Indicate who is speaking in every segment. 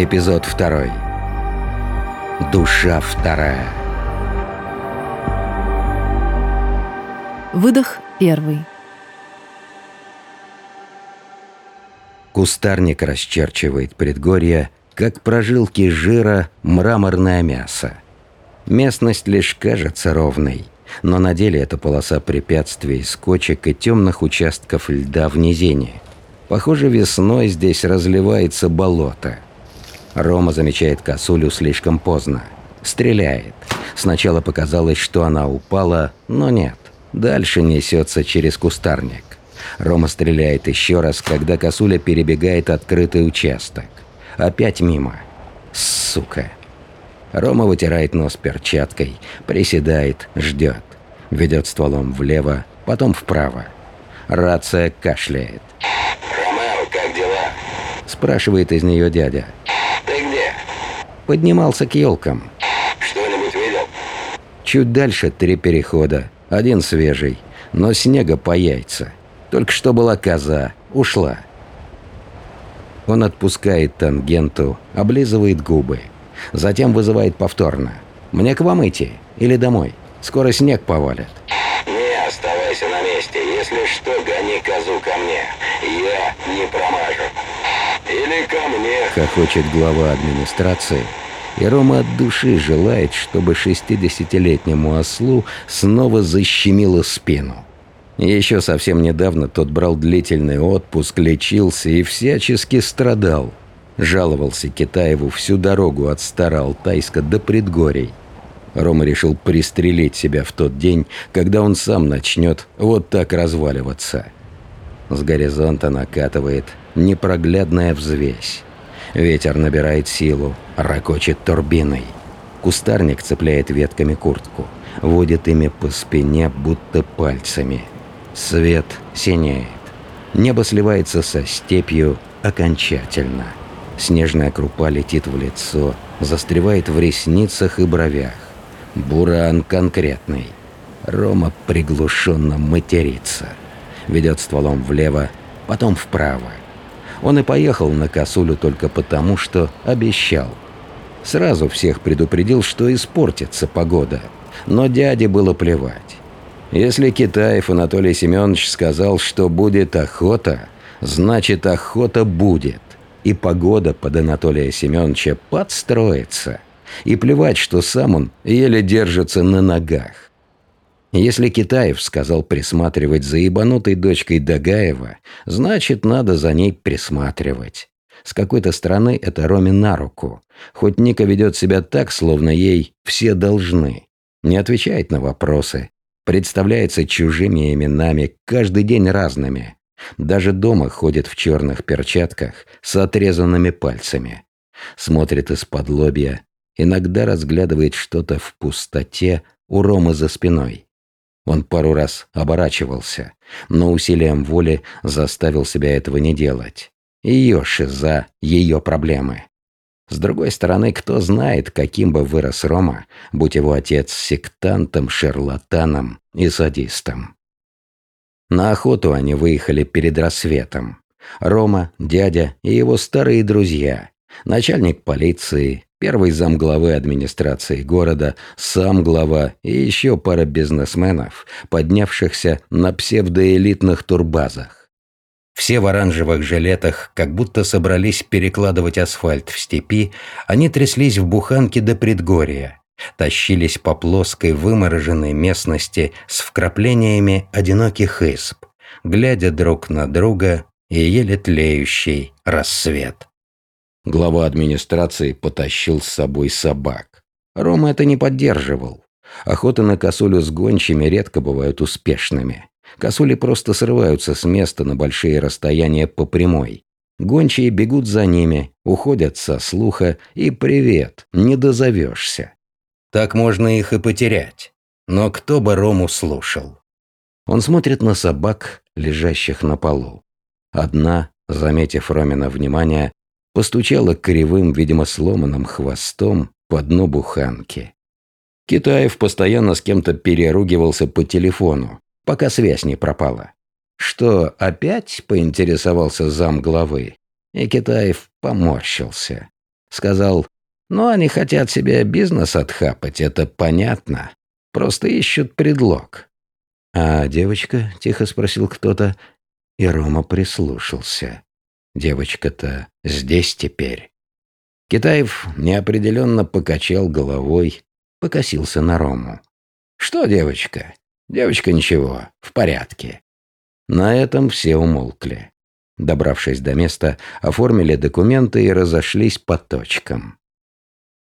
Speaker 1: Эпизод второй. Душа вторая.
Speaker 2: Выдох первый.
Speaker 1: Кустарник расчерчивает предгорье, как прожилки жира мраморное мясо. Местность лишь кажется ровной, но на деле это полоса препятствий, скочек и темных участков льда в низине. Похоже, весной здесь разливается болото. Рома замечает косулю слишком поздно. Стреляет. Сначала показалось, что она упала, но нет. Дальше несется через кустарник. Рома стреляет еще раз, когда косуля перебегает открытый участок. Опять мимо. Сука. Рома вытирает нос перчаткой, приседает, ждет. Ведет стволом влево, потом вправо. Рация кашляет.
Speaker 3: «Ромео, как дела?
Speaker 1: Спрашивает из нее дядя. Поднимался к елкам.
Speaker 3: Что-нибудь видел?»
Speaker 1: Чуть дальше три перехода. Один свежий, но снега по яйца. Только что была коза, ушла. Он отпускает тангенту, облизывает губы. Затем вызывает повторно. «Мне к вам идти? Или домой? Скоро снег повалит».
Speaker 3: «Не, оставайся на месте. Если что, гони козу ко мне. Я не промажу. Или ко мне».
Speaker 1: Хохочет глава администрации. И Рома от души желает, чтобы 60-летнему ослу снова защемило спину. Еще совсем недавно тот брал длительный отпуск, лечился и всячески страдал. Жаловался Китаеву всю дорогу от Староалтайска до предгорий. Рома решил пристрелить себя в тот день, когда он сам начнет вот так разваливаться. С горизонта накатывает непроглядная взвесь. Ветер набирает силу, ракочет турбиной. Кустарник цепляет ветками куртку, водит ими по спине, будто пальцами. Свет синеет. Небо сливается со степью окончательно. Снежная крупа летит в лицо, застревает в ресницах и бровях. Буран конкретный. Рома приглушенно матерится. Ведет стволом влево, потом вправо. Он и поехал на косулю только потому, что обещал. Сразу всех предупредил, что испортится погода. Но дяде было плевать. Если Китаев Анатолий Семенович сказал, что будет охота, значит охота будет. И погода под Анатолия Семеновича подстроится. И плевать, что сам он еле держится на ногах. Если Китаев сказал присматривать за ебанутой дочкой Дагаева, значит, надо за ней присматривать. С какой-то стороны это Роме на руку. Хоть Ника ведет себя так, словно ей все должны. Не отвечает на вопросы. Представляется чужими именами, каждый день разными. Даже дома ходит в черных перчатках с отрезанными пальцами. Смотрит из-под лобья. Иногда разглядывает что-то в пустоте у Ромы за спиной. Он пару раз оборачивался, но усилием воли заставил себя этого не делать. Ее шиза, ее проблемы. С другой стороны, кто знает, каким бы вырос Рома, будь его отец сектантом, шарлатаном и садистом. На охоту они выехали перед рассветом. Рома, дядя и его старые друзья, начальник полиции, Первый замглавы администрации города, сам глава и еще пара бизнесменов, поднявшихся на псевдоэлитных турбазах. Все в оранжевых жилетах, как будто собрались перекладывать асфальт в степи, они тряслись в буханке до предгорья, тащились по плоской вымороженной местности с вкраплениями одиноких изб, глядя друг на друга и еле тлеющий рассвет. Глава администрации потащил с собой собак. Рома это не поддерживал. Охоты на косулю с гончими редко бывают успешными. Косули просто срываются с места на большие расстояния по прямой. Гончие бегут за ними, уходят со слуха и привет, не дозовешься. Так можно их и потерять. Но кто бы Рому слушал? Он смотрит на собак, лежащих на полу. Одна, заметив Ромина внимание, постучала кривым, видимо, сломанным хвостом по дну буханки. Китаев постоянно с кем-то переругивался по телефону, пока связь не пропала. «Что, опять?» – поинтересовался зам главы. И Китаев поморщился. Сказал, ну, они хотят себе бизнес отхапать, это понятно. Просто ищут предлог. «А девочка?» – тихо спросил кто-то. И Рома прислушался. Девочка-то здесь теперь. Китаев неопределенно покачал головой, покосился на Рому. «Что, девочка?» «Девочка, ничего, в порядке». На этом все умолкли. Добравшись до места, оформили документы и разошлись по точкам.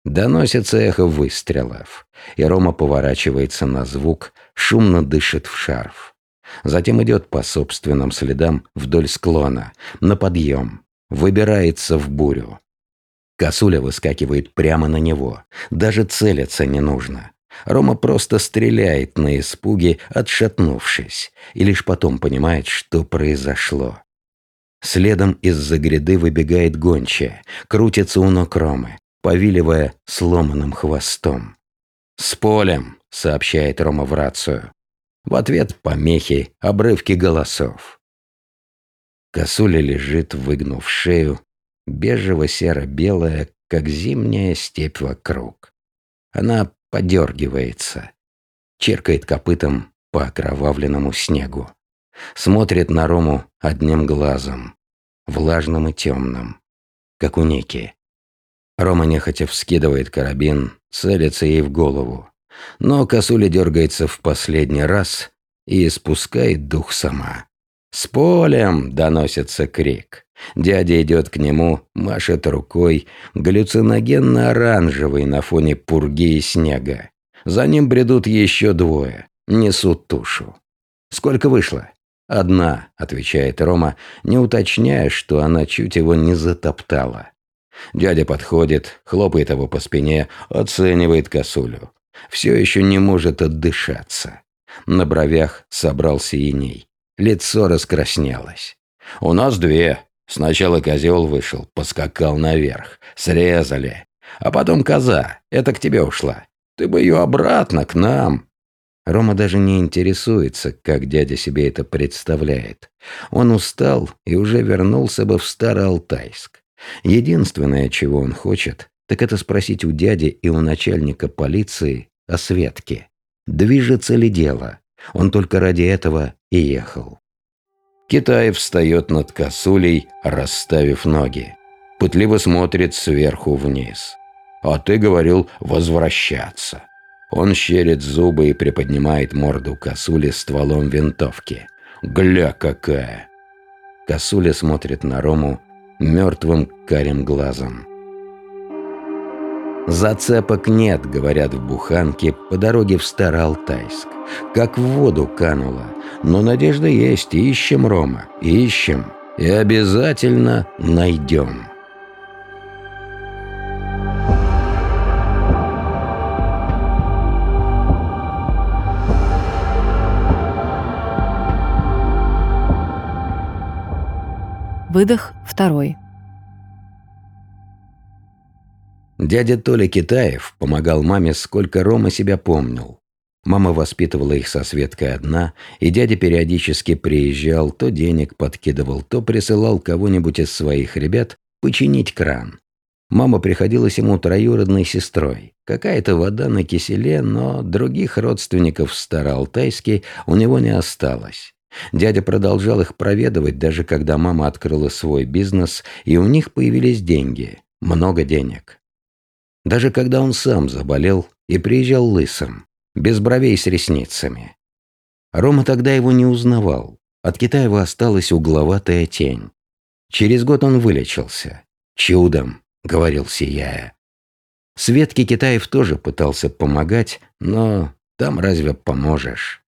Speaker 1: Доносится эхо выстрелов, и Рома поворачивается на звук, шумно дышит в шарф. Затем идет по собственным следам вдоль склона, на подъем, выбирается в бурю. Косуля выскакивает прямо на него, даже целиться не нужно. Рома просто стреляет на испуге, отшатнувшись, и лишь потом понимает, что произошло. Следом из-за гряды выбегает гончая, крутится у ног Ромы, повиливая сломанным хвостом. «С полем!» — сообщает Рома в рацию. В ответ помехи, обрывки голосов. Косуля лежит, выгнув шею, бежево-серо-белая, как зимняя степь вокруг. Она подергивается, черкает копытом по окровавленному снегу. Смотрит на Рому одним глазом, влажным и темным, как у Ники. Рома нехотя вскидывает карабин, целится ей в голову. Но косуля дергается в последний раз и испускает дух сама. «С полем!» – доносится крик. Дядя идет к нему, машет рукой, галлюциногенно-оранжевый на фоне пурги и снега. За ним бредут еще двое, несут тушу. «Сколько вышло?» «Одна», — отвечает Рома, не уточняя, что она чуть его не затоптала. Дядя подходит, хлопает его по спине, оценивает косулю. Все еще не может отдышаться. На бровях собрался иней. Лицо раскраснелось. «У нас две», Сначала козел вышел, поскакал наверх. Срезали. А потом коза. Это к тебе ушла. Ты бы ее обратно к нам. Рома даже не интересуется, как дядя себе это представляет. Он устал и уже вернулся бы в Староалтайск. Единственное, чего он хочет, так это спросить у дяди и у начальника полиции о Светке. Движется ли дело? Он только ради этого и ехал. Китай встает над косулей, расставив ноги. Пытливо смотрит сверху вниз. «А ты говорил возвращаться». Он щерит зубы и приподнимает морду косули стволом винтовки. «Гля какая!» Косуля смотрит на Рому мертвым карим глазом. «Зацепок нет», — говорят в Буханке, по дороге в Староалтайск. Как в воду кануло. Но надежда есть, ищем Рома, ищем. И обязательно найдем.
Speaker 2: Выдох второй.
Speaker 1: Дядя Толя Китаев помогал маме, сколько Рома себя помнил. Мама воспитывала их со Светкой одна, и дядя периодически приезжал, то денег подкидывал, то присылал кого-нибудь из своих ребят починить кран. Мама приходилась ему троюродной сестрой. Какая-то вода на киселе, но других родственников в Староалтайске у него не осталось. Дядя продолжал их проведывать, даже когда мама открыла свой бизнес, и у них появились деньги. Много денег. Даже когда он сам заболел и приезжал лысым без бровей с ресницами. Рома тогда его не узнавал. От Китаева осталась угловатая тень. Через год он вылечился. «Чудом», — говорил сияя. Светке Китаев тоже пытался помогать, но там разве поможешь?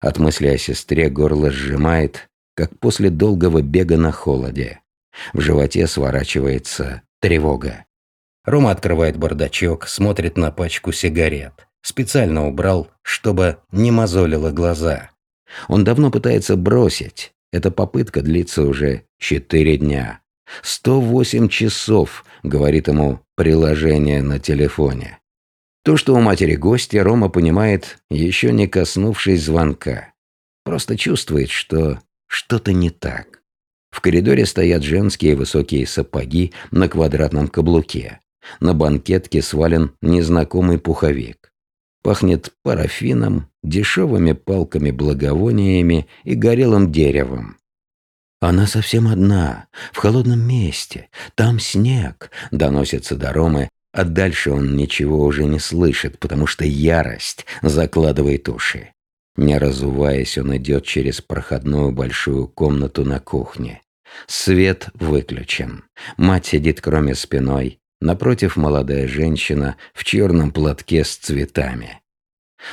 Speaker 1: От мысли о сестре горло сжимает, как после долгого бега на холоде. В животе сворачивается тревога. Рома открывает бардачок, смотрит на пачку сигарет. Специально убрал, чтобы не мозолило глаза. Он давно пытается бросить. Эта попытка длится уже четыре дня. «Сто восемь часов», — говорит ему приложение на телефоне. То, что у матери гостя, Рома понимает, еще не коснувшись звонка. Просто чувствует, что что-то не так. В коридоре стоят женские высокие сапоги на квадратном каблуке. На банкетке свален незнакомый пуховик. Пахнет парафином, дешевыми палками-благовониями и горелым деревом. Она совсем одна, в холодном месте. Там снег, доносится до Ромы, а дальше он ничего уже не слышит, потому что ярость закладывает уши. Не разуваясь, он идет через проходную большую комнату на кухне. Свет выключен. Мать сидит кроме спиной. Напротив молодая женщина в черном платке с цветами.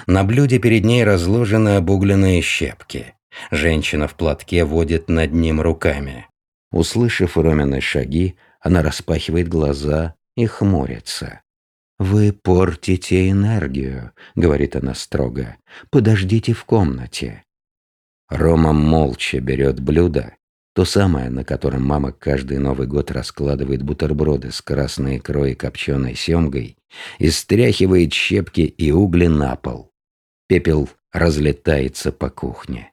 Speaker 1: На блюде перед ней разложены обугленные щепки. Женщина в платке водит над ним руками. Услышав Ромины шаги, она распахивает глаза и хмурится. «Вы портите энергию», — говорит она строго. «Подождите в комнате». Рома молча берет блюдо, то самое, на котором мама каждый Новый год раскладывает бутерброды с красной икрой и копченой семгой, и стряхивает щепки и угли на пол. Пепел разлетается по кухне.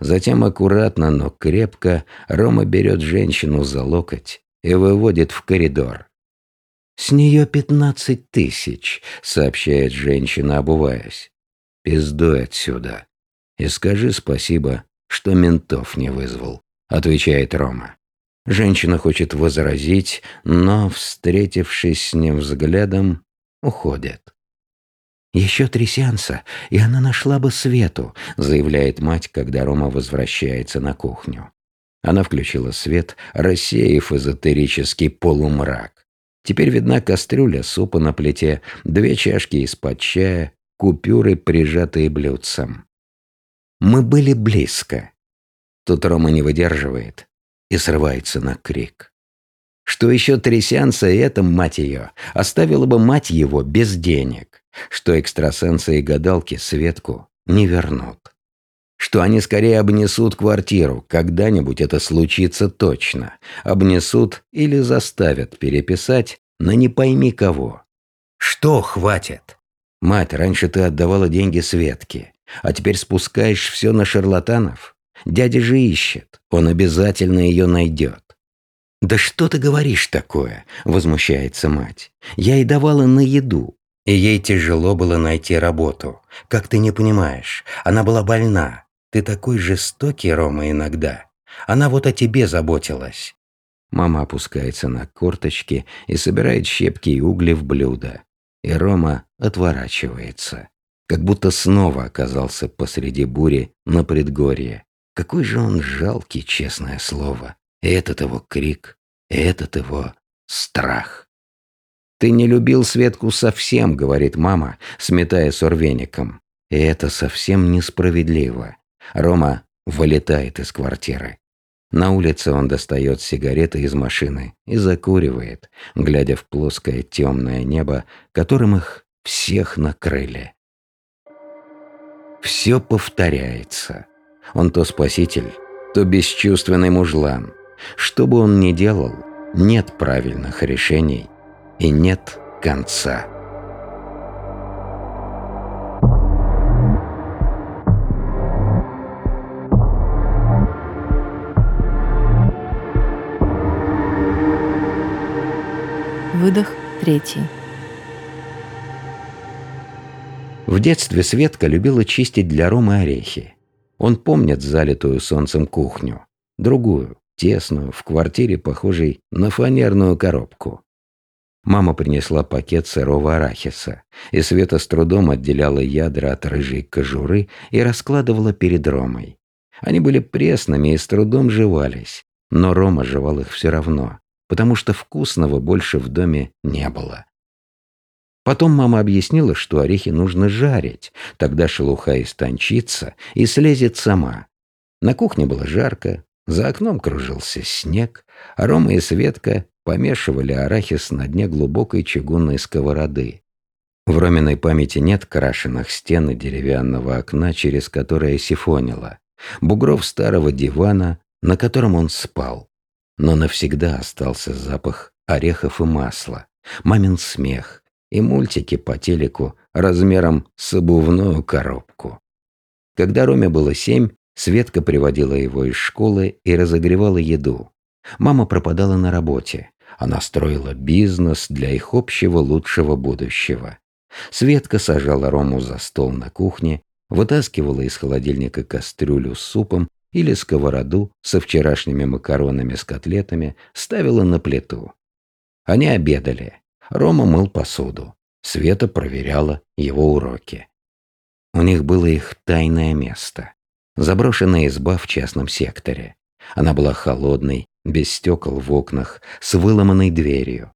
Speaker 1: Затем аккуратно, но крепко Рома берет женщину за локоть и выводит в коридор. «С нее пятнадцать тысяч», — сообщает женщина, обуваясь. «Пиздуй отсюда. И скажи спасибо, что ментов не вызвал», — отвечает Рома. Женщина хочет возразить, но, встретившись с ним взглядом, уходит. «Еще три сеанса, и она нашла бы свету», — заявляет мать, когда Рома возвращается на кухню. Она включила свет, рассеяв эзотерический полумрак. Теперь видна кастрюля супа на плите, две чашки из-под чая, купюры, прижатые блюдцем. «Мы были близко». Тут Рома не выдерживает и срывается на крик. Что еще три сеанса, и это, мать ее, оставила бы мать его без денег что экстрасенсы и гадалки Светку не вернут. Что они скорее обнесут квартиру, когда-нибудь это случится точно. Обнесут или заставят переписать на не пойми кого. Что хватит? Мать, раньше ты отдавала деньги Светке, а теперь спускаешь все на шарлатанов? Дядя же ищет, он обязательно ее найдет. «Да что ты говоришь такое?» – возмущается мать. «Я и давала на еду, и ей тяжело было найти работу. Как ты не понимаешь, она была больна. Ты такой жестокий, Рома, иногда. Она вот о тебе заботилась. Мама опускается на корточки и собирает щепки и угли в блюдо. И Рома отворачивается. Как будто снова оказался посреди бури на предгорье. Какой же он жалкий, честное слово. Этот его крик, этот его страх. «Ты не любил Светку совсем», — говорит мама, сметая сорвеником. И это совсем несправедливо. Рома вылетает из квартиры. На улице он достает сигареты из машины и закуривает, глядя в плоское темное небо, которым их всех накрыли. Все повторяется. Он то спаситель, то бесчувственный мужлан. Что бы он ни делал, нет правильных решений, и нет конца.
Speaker 2: Выдох третий.
Speaker 1: В детстве Светка любила чистить для Ромы орехи. Он помнит залитую солнцем кухню. Другую, тесную, в квартире, похожей на фанерную коробку. Мама принесла пакет сырого арахиса, и Света с трудом отделяла ядра от рыжей кожуры и раскладывала перед Ромой. Они были пресными и с трудом жевались, но Рома жевал их все равно, потому что вкусного больше в доме не было. Потом мама объяснила, что орехи нужно жарить, тогда шелуха истончится и слезет сама. На кухне было жарко, за окном кружился снег, а Рома и Светка помешивали арахис на дне глубокой чугунной сковороды. В Роминой памяти нет крашенных стен и деревянного окна, через которое сифонило, бугров старого дивана, на котором он спал. Но навсегда остался запах орехов и масла, мамин смех и мультики по телеку размером с обувную коробку. Когда Роме было семь, Светка приводила его из школы и разогревала еду. Мама пропадала на работе, Она строила бизнес для их общего лучшего будущего. Светка сажала Рому за стол на кухне, вытаскивала из холодильника кастрюлю с супом или сковороду со вчерашними макаронами с котлетами, ставила на плиту. Они обедали. Рома мыл посуду. Света проверяла его уроки. У них было их тайное место. Заброшенная изба в частном секторе. Она была холодной, без стекол в окнах, с выломанной дверью.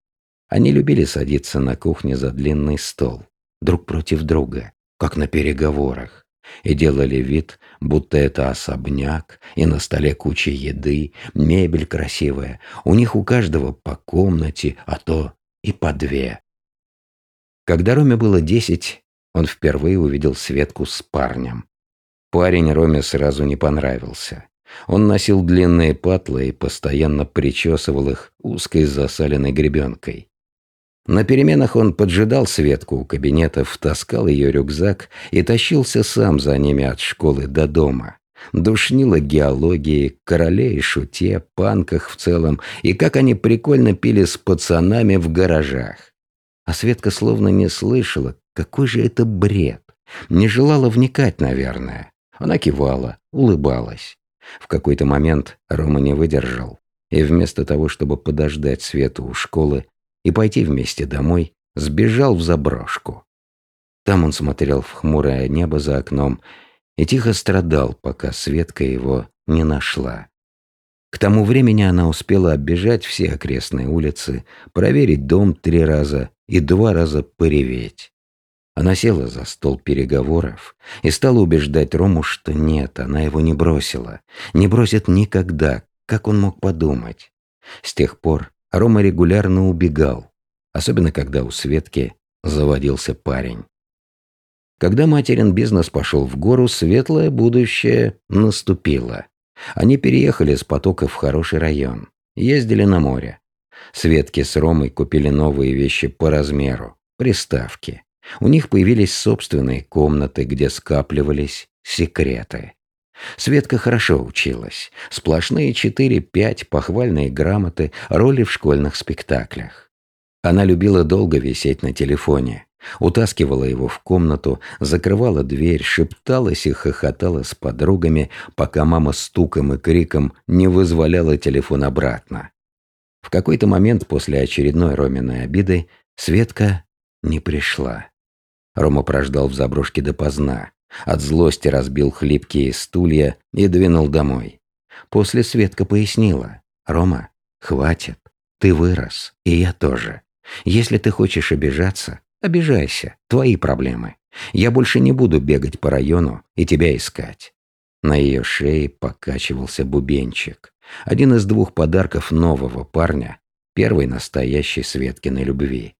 Speaker 1: Они любили садиться на кухне за длинный стол, друг против друга, как на переговорах, и делали вид, будто это особняк, и на столе куча еды, мебель красивая, у них у каждого по комнате, а то и по две. Когда Роме было десять, он впервые увидел Светку с парнем. Парень Роме сразу не понравился. Он носил длинные патлы и постоянно причесывал их узкой засаленной гребенкой. На переменах он поджидал Светку у кабинетов, таскал ее рюкзак и тащился сам за ними от школы до дома. Душнило геологии, короле и шуте, панках в целом, и как они прикольно пили с пацанами в гаражах. А Светка словно не слышала, какой же это бред. Не желала вникать, наверное. Она кивала, улыбалась. В какой-то момент Рома не выдержал. И вместо того, чтобы подождать Свету у школы и пойти вместе домой, сбежал в заброшку. Там он смотрел в хмурое небо за окном и тихо страдал, пока Светка его не нашла. К тому времени она успела оббежать все окрестные улицы, проверить дом три раза и два раза пореветь. Она села за стол переговоров и стала убеждать Рому, что нет, она его не бросила. Не бросит никогда, как он мог подумать. С тех пор Рома регулярно убегал, особенно когда у Светки заводился парень. Когда материн бизнес пошел в гору, светлое будущее наступило. Они переехали с потока в хороший район, ездили на море. Светки с Ромой купили новые вещи по размеру, приставки. У них появились собственные комнаты, где скапливались секреты. Светка хорошо училась. Сплошные 4-5 похвальные грамоты, роли в школьных спектаклях. Она любила долго висеть на телефоне. Утаскивала его в комнату, закрывала дверь, шепталась и хохотала с подругами, пока мама стуком и криком не вызволяла телефон обратно. В какой-то момент после очередной Роминой обиды Светка не пришла. Рома прождал в заброшке допоздна. От злости разбил хлипкие стулья и двинул домой. После Светка пояснила. «Рома, хватит. Ты вырос, и я тоже. Если ты хочешь обижаться, обижайся. Твои проблемы. Я больше не буду бегать по району и тебя искать». На ее шее покачивался бубенчик. Один из двух подарков нового парня, первой настоящей Светкиной любви.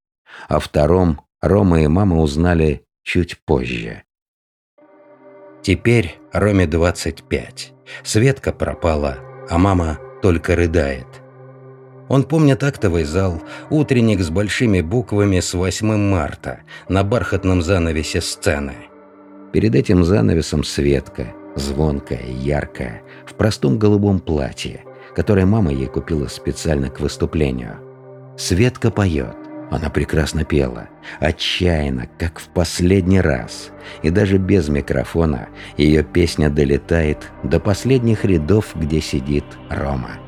Speaker 1: О втором Рома и мама узнали чуть позже. Теперь Роме 25. Светка пропала, а мама только рыдает. Он помнит актовый зал, утренник с большими буквами с 8 марта на бархатном занавесе сцены. Перед этим занавесом Светка, звонкая, яркая, в простом голубом платье, которое мама ей купила специально к выступлению. Светка поет. Она прекрасно пела, отчаянно, как в последний раз. И даже без микрофона ее песня долетает до последних рядов, где сидит Рома.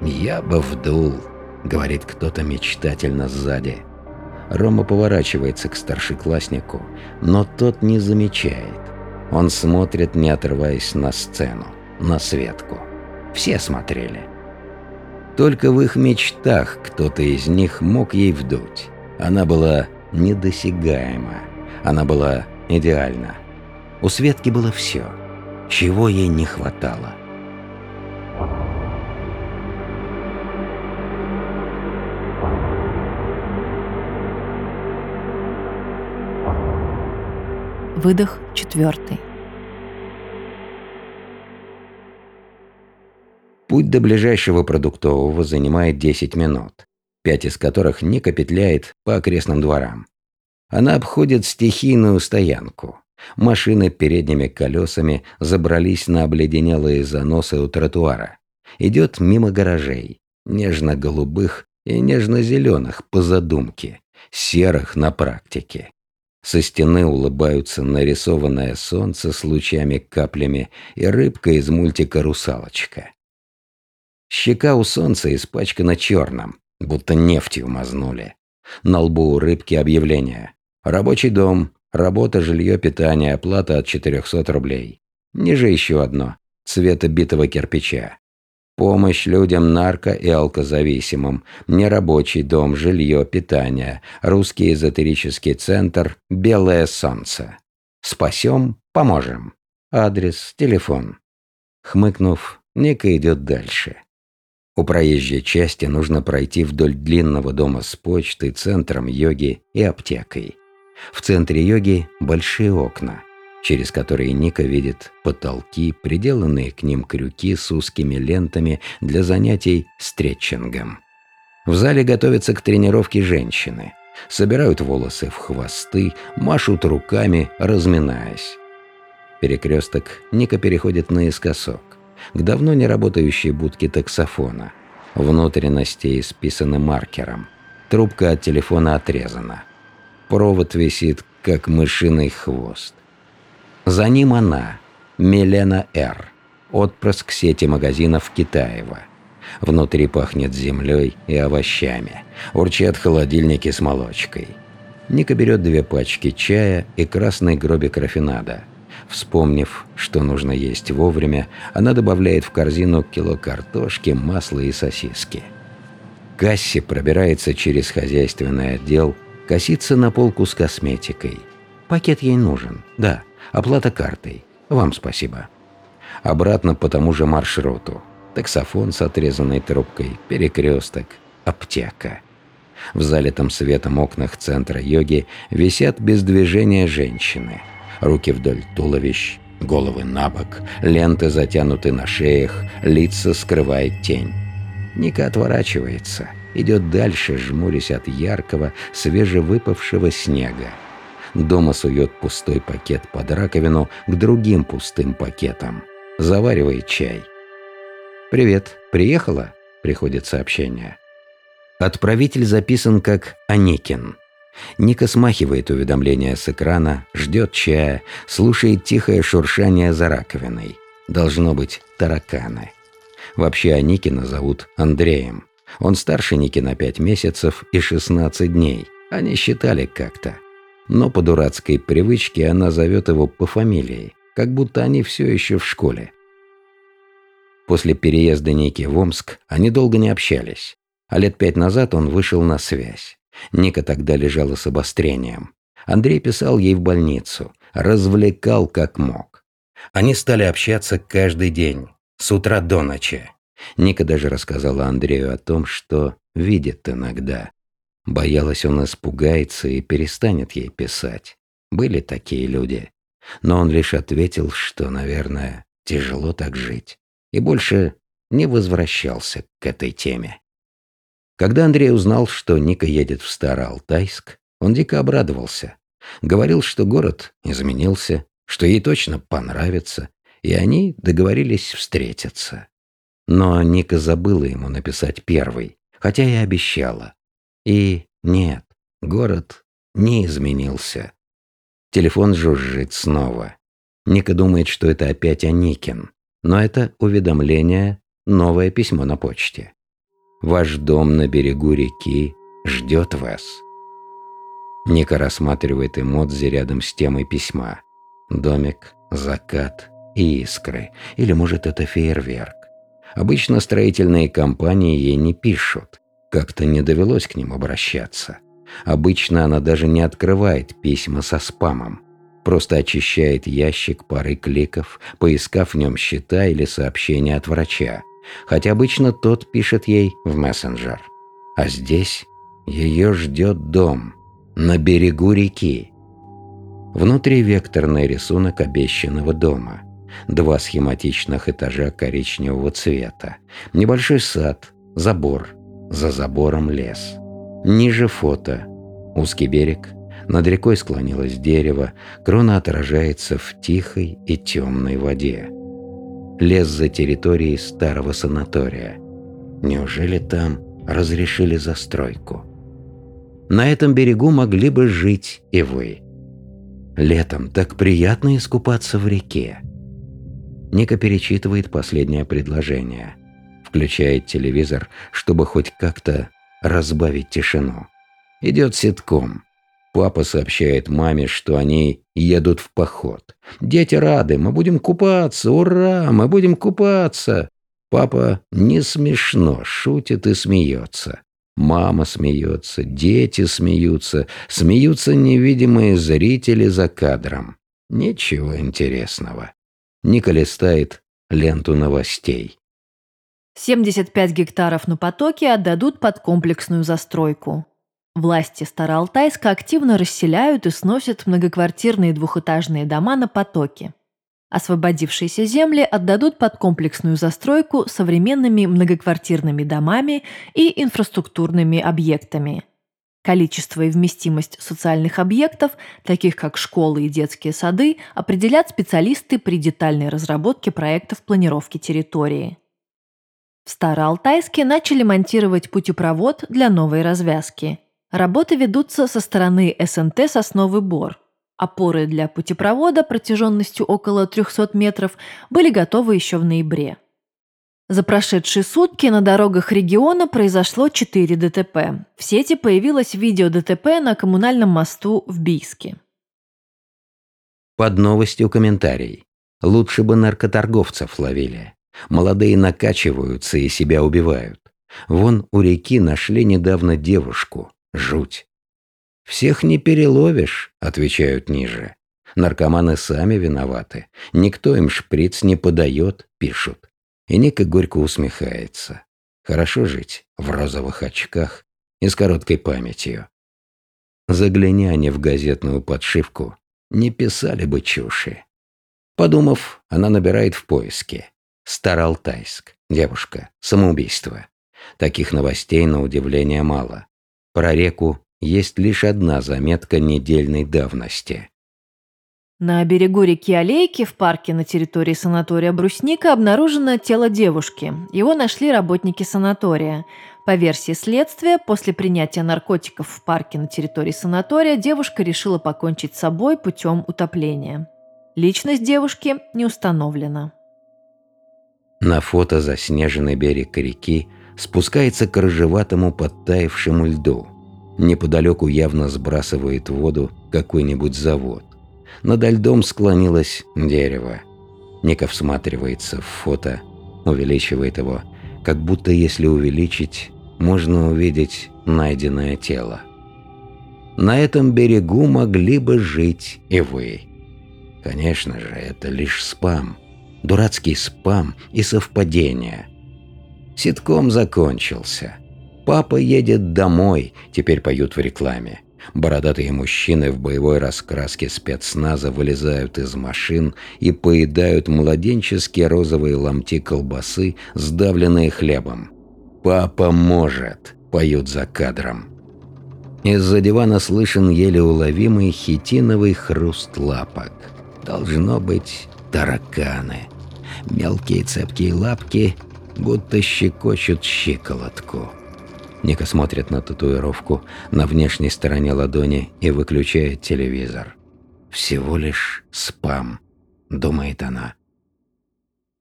Speaker 1: «Я бы вдул», — говорит кто-то мечтательно сзади. Рома поворачивается к старшекласснику, но тот не замечает. Он смотрит, не отрываясь на сцену, на Светку. Все смотрели. Только в их мечтах кто-то из них мог ей вдуть. Она была недосягаема. Она была идеальна. У Светки было все, чего ей не хватало.
Speaker 2: Выдох четвертый.
Speaker 1: Путь до ближайшего продуктового занимает 10 минут, пять из которых Ника петляет по окрестным дворам. Она обходит стихийную стоянку. Машины передними колесами забрались на обледенелые заносы у тротуара. Идет мимо гаражей, нежно-голубых и нежно-зеленых по задумке, серых на практике. Со стены улыбаются нарисованное солнце с лучами-каплями и рыбка из мультика «Русалочка». Щека у солнца испачкана черным, будто нефтью мазнули. На лбу у рыбки объявление. Рабочий дом, работа, жилье, питание, оплата от 400 рублей. Ниже еще одно. Цвета битого кирпича. Помощь людям нарко- и алкозависимым, нерабочий дом, жилье, питание, русский эзотерический центр, белое солнце. Спасем, поможем. Адрес, телефон. Хмыкнув, Ника идет дальше. У проезжей части нужно пройти вдоль длинного дома с почтой, центром йоги и аптекой. В центре йоги большие окна, через которые Ника видит потолки, приделанные к ним крюки с узкими лентами для занятий стретчингом. В зале готовятся к тренировке женщины. Собирают волосы в хвосты, машут руками, разминаясь. Перекресток Ника переходит наискосок к давно не работающей будке таксофона. Внутренности исписаны маркером. Трубка от телефона отрезана. Провод висит, как мышиный хвост. За ним она, Милена Р., отпрыск сети магазинов Китаева. Внутри пахнет землей и овощами. Урчат холодильники с молочкой. Ника берет две пачки чая и красный гробик рафинада – Вспомнив, что нужно есть вовремя, она добавляет в корзину кило картошки, масла и сосиски. Касси пробирается через хозяйственный отдел, косится на полку с косметикой. Пакет ей нужен, да, оплата картой. Вам спасибо. Обратно по тому же маршруту. Таксофон с отрезанной трубкой, перекресток, аптека. В залитом светом окнах центра йоги висят без движения женщины – руки вдоль туловищ, головы на бок, ленты затянуты на шеях, лица скрывает тень. Ника отворачивается, идет дальше, жмурясь от яркого, свежевыпавшего снега. Дома сует пустой пакет под раковину к другим пустым пакетам. Заваривает чай. «Привет, приехала?» – приходит сообщение. Отправитель записан как Аникин. Ника смахивает уведомления с экрана, ждет чая, слушает тихое шуршание за раковиной. Должно быть тараканы. Вообще Аникина зовут Андреем. Он старше Ники на 5 месяцев и 16 дней. Они считали как-то. Но по дурацкой привычке она зовет его по фамилии, как будто они все еще в школе. После переезда Ники в Омск они долго не общались, а лет пять назад он вышел на связь. Ника тогда лежала с обострением. Андрей писал ей в больницу, развлекал как мог. Они стали общаться каждый день, с утра до ночи. Ника даже рассказала Андрею о том, что видит иногда. Боялась, он испугается и перестанет ей писать. Были такие люди. Но он лишь ответил, что, наверное, тяжело так жить. И больше не возвращался к этой теме. Когда Андрей узнал, что Ника едет в Староалтайск, он дико обрадовался. Говорил, что город изменился, что ей точно понравится, и они договорились встретиться. Но Ника забыла ему написать первый, хотя и обещала. И нет, город не изменился. Телефон жужжит снова. Ника думает, что это опять Аникин, но это уведомление, новое письмо на почте. Ваш дом на берегу реки ждет вас. Ника рассматривает эмодзи рядом с темой письма. Домик, закат и искры. Или, может, это фейерверк. Обычно строительные компании ей не пишут. Как-то не довелось к ним обращаться. Обычно она даже не открывает письма со спамом. Просто очищает ящик парой кликов, поискав в нем счета или сообщения от врача хотя обычно тот пишет ей в мессенджер. А здесь ее ждет дом на берегу реки. Внутри векторный рисунок обещанного дома. Два схематичных этажа коричневого цвета. Небольшой сад, забор, за забором лес. Ниже фото. Узкий берег. Над рекой склонилось дерево, крона отражается в тихой и темной воде лес за территорией старого санатория. Неужели там разрешили застройку. На этом берегу могли бы жить и вы. Летом так приятно искупаться в реке. Ника перечитывает последнее предложение. Включает телевизор, чтобы хоть как-то разбавить тишину. Идет ситком. Папа сообщает маме, что они едут в поход. Дети рады, мы будем купаться, ура, мы будем купаться. Папа не смешно, шутит и смеется. Мама смеется, дети смеются, смеются невидимые зрители за кадром. Ничего интересного. Ника листает ленту новостей.
Speaker 2: 75 гектаров на потоке отдадут под комплексную застройку. Власти Староалтайска активно расселяют и сносят многоквартирные двухэтажные дома на потоке. Освободившиеся земли отдадут под комплексную застройку современными многоквартирными домами и инфраструктурными объектами. Количество и вместимость социальных объектов, таких как школы и детские сады, определят специалисты при детальной разработке проектов планировки территории. В Староалтайске начали монтировать путепровод для новой развязки. Работы ведутся со стороны СНТ «Сосновый Бор», Опоры для путепровода протяженностью около 300 метров были готовы еще в ноябре. За прошедшие сутки на дорогах региона произошло 4 ДТП. В сети появилось видео ДТП на коммунальном мосту в Бийске.
Speaker 1: Под новостью комментарий. Лучше бы наркоторговцев ловили. Молодые накачиваются и себя убивают. Вон у реки нашли недавно девушку. Жуть. «Всех не переловишь», — отвечают ниже. Наркоманы сами виноваты. Никто им шприц не подает, пишут. И Ника горько усмехается. Хорошо жить в розовых очках и с короткой памятью. Загляни они в газетную подшивку, не писали бы чуши. Подумав, она набирает в поиске. Староалтайск. Девушка. Самоубийство. Таких новостей, на удивление, мало. Про реку есть лишь одна заметка недельной давности.
Speaker 2: На берегу реки Алейки в парке на территории санатория Брусника обнаружено тело девушки. Его нашли работники санатория. По версии следствия, после принятия наркотиков в парке на территории санатория девушка решила покончить с собой путем утопления. Личность девушки не установлена.
Speaker 1: На фото заснеженный берег реки спускается к рыжеватому подтаявшему льду – Неподалеку явно сбрасывает воду какой-нибудь завод. Над льдом склонилось дерево. Ника всматривается в фото, увеличивает его, как будто если увеличить, можно увидеть найденное тело. На этом берегу могли бы жить и вы. Конечно же, это лишь спам. Дурацкий спам и совпадение. Ситком закончился. «Папа едет домой», теперь поют в рекламе. Бородатые мужчины в боевой раскраске спецназа вылезают из машин и поедают младенческие розовые ломти колбасы, сдавленные хлебом. «Папа может», — поют за кадром. Из-за дивана слышен еле уловимый хитиновый хруст лапок. Должно быть тараканы. Мелкие цепкие лапки будто щекочут щиколотку. Ника смотрит на татуировку на внешней стороне ладони и выключает телевизор. «Всего лишь спам», — думает она.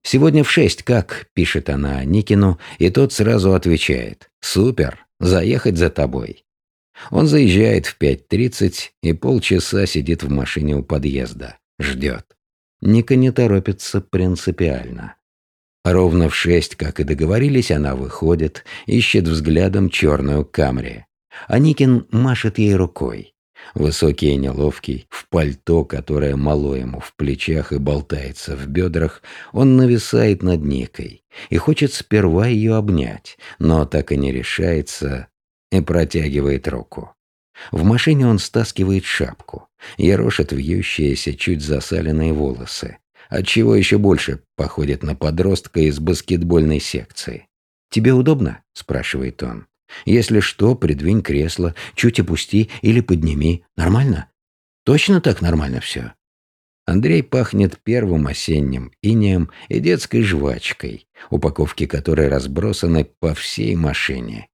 Speaker 1: «Сегодня в шесть как?» – пишет она Никину, и тот сразу отвечает. «Супер! Заехать за тобой». Он заезжает в 5.30 и полчаса сидит в машине у подъезда. Ждет. Ника не торопится принципиально. Ровно в шесть, как и договорились, она выходит, ищет взглядом черную Камри. Аникин машет ей рукой. Высокий и неловкий, в пальто, которое мало ему в плечах и болтается в бедрах, он нависает над Никой и хочет сперва ее обнять, но так и не решается и протягивает руку. В машине он стаскивает шапку, ерошит вьющиеся чуть засаленные волосы отчего еще больше походит на подростка из баскетбольной секции. «Тебе удобно?» – спрашивает он. «Если что, придвинь кресло, чуть опусти или подними. Нормально? Точно так нормально все?» Андрей пахнет первым осенним инеем и детской жвачкой, упаковки которой разбросаны по всей машине.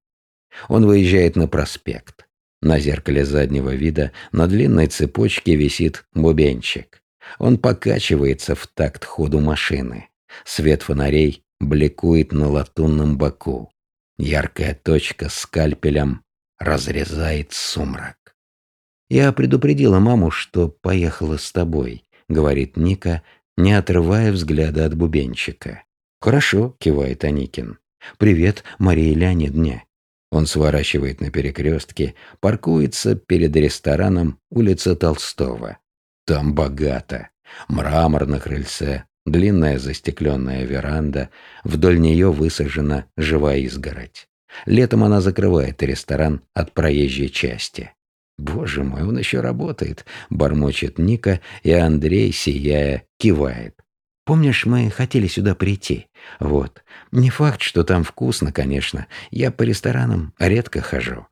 Speaker 1: Он выезжает на проспект. На зеркале заднего вида на длинной цепочке висит бубенчик. Он покачивается в такт ходу машины. Свет фонарей бликует на латунном боку. Яркая точка скальпелем разрезает сумрак. «Я предупредила маму, что поехала с тобой», — говорит Ника, не отрывая взгляда от бубенчика. «Хорошо», — кивает Аникин. «Привет, Мария Леонидовна». Он сворачивает на перекрестке, паркуется перед рестораном улица Толстого. Там богато. Мрамор на крыльце, длинная застекленная веранда, вдоль нее высажена живая изгородь. Летом она закрывает ресторан от проезжей части. «Боже мой, он еще работает», — бормочет Ника, и Андрей, сияя, кивает. «Помнишь, мы хотели сюда прийти? Вот. Не факт, что там вкусно, конечно. Я по ресторанам редко хожу».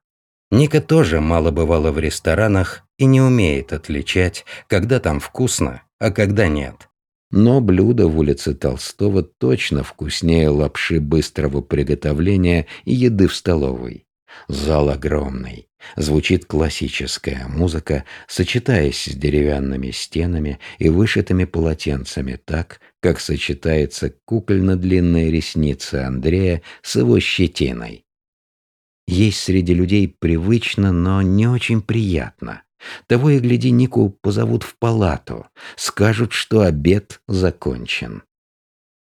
Speaker 1: Ника тоже мало бывала в ресторанах и не умеет отличать, когда там вкусно, а когда нет. Но блюдо в улице Толстого точно вкуснее лапши быстрого приготовления и еды в столовой. Зал огромный. Звучит классическая музыка, сочетаясь с деревянными стенами и вышитыми полотенцами так, как сочетается кукольно-длинная ресница Андрея с его щетиной. Есть среди людей привычно, но не очень приятно. Того и гляди, Нику позовут в палату, скажут, что обед закончен.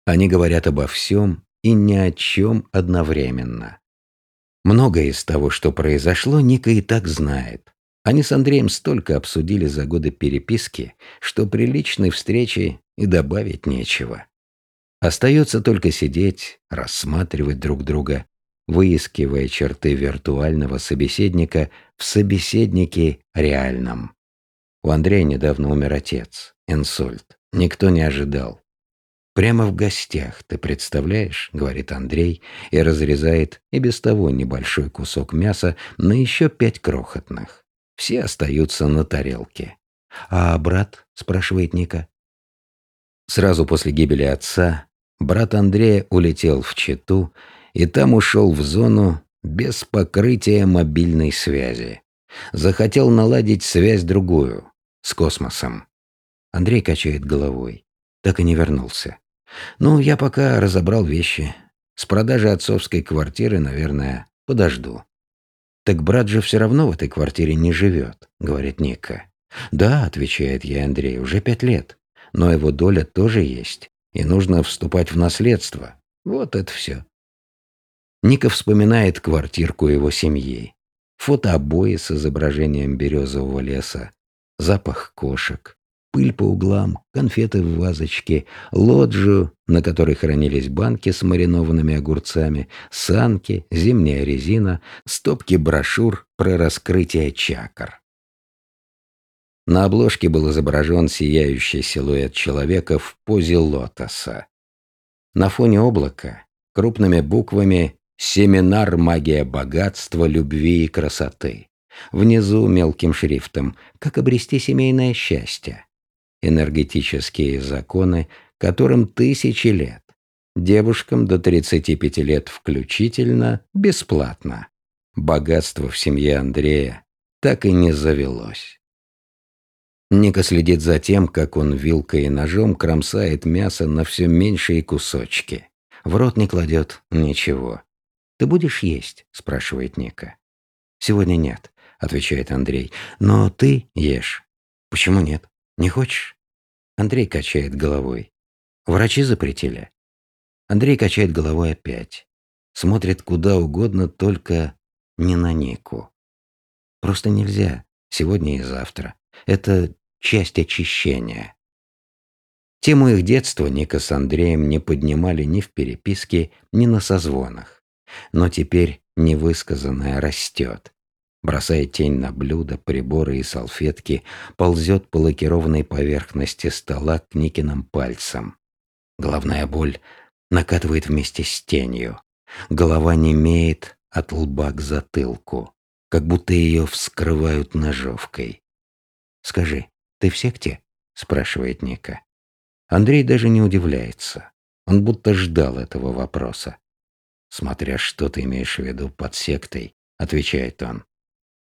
Speaker 1: Они говорят обо всем и ни о чем одновременно. Многое из того, что произошло, Ника и так знает. Они с Андреем столько обсудили за годы переписки, что при личной встрече и добавить нечего. Остается только сидеть, рассматривать друг друга, выискивая черты виртуального собеседника в собеседнике реальном. У Андрея недавно умер отец, инсульт. Никто не ожидал. «Прямо в гостях, ты представляешь?» — говорит Андрей и разрезает и без того небольшой кусок мяса на еще пять крохотных. Все остаются на тарелке. «А брат?» — спрашивает Ника. Сразу после гибели отца брат Андрея улетел в Читу и там ушел в зону без покрытия мобильной связи. Захотел наладить связь другую, с космосом. Андрей качает головой. Так и не вернулся. Ну, я пока разобрал вещи. С продажи отцовской квартиры, наверное, подожду. Так брат же все равно в этой квартире не живет, говорит Ника. Да, отвечает я Андрей, уже пять лет. Но его доля тоже есть. И нужно вступать в наследство. Вот это все. Ника вспоминает квартирку его семьи. Фотообои с изображением березового леса. Запах кошек пыль по углам, конфеты в вазочке, лоджию, на которой хранились банки с маринованными огурцами, санки, зимняя резина, стопки брошюр про раскрытие чакр. На обложке был изображен сияющий силуэт человека в позе лотоса. На фоне облака крупными буквами «Семинар магия богатства, любви и красоты». Внизу мелким шрифтом «Как обрести семейное счастье» энергетические законы, которым тысячи лет. Девушкам до 35 лет включительно бесплатно. Богатство в семье Андрея так и не завелось. Ника следит за тем, как он вилкой и ножом кромсает мясо на все меньшие кусочки. В рот не кладет ничего. «Ты будешь есть?» – спрашивает Ника. «Сегодня нет», – отвечает Андрей. «Но ты ешь». «Почему нет?» Не хочешь? Андрей качает головой. Врачи запретили. Андрей качает головой опять. Смотрит куда угодно, только не на Нику. Просто нельзя. Сегодня и завтра. Это часть очищения. Тему их детства Ника с Андреем не поднимали ни в переписке, ни на созвонах. Но теперь невысказанное растет бросая тень на блюда, приборы и салфетки, ползет по лакированной поверхности стола к Никиным пальцам. Головная боль накатывает вместе с тенью. Голова немеет от лба к затылку, как будто ее вскрывают ножовкой. «Скажи, ты в секте?» – спрашивает Ника. Андрей даже не удивляется. Он будто ждал этого вопроса. «Смотря что ты имеешь в виду под сектой», — отвечает он.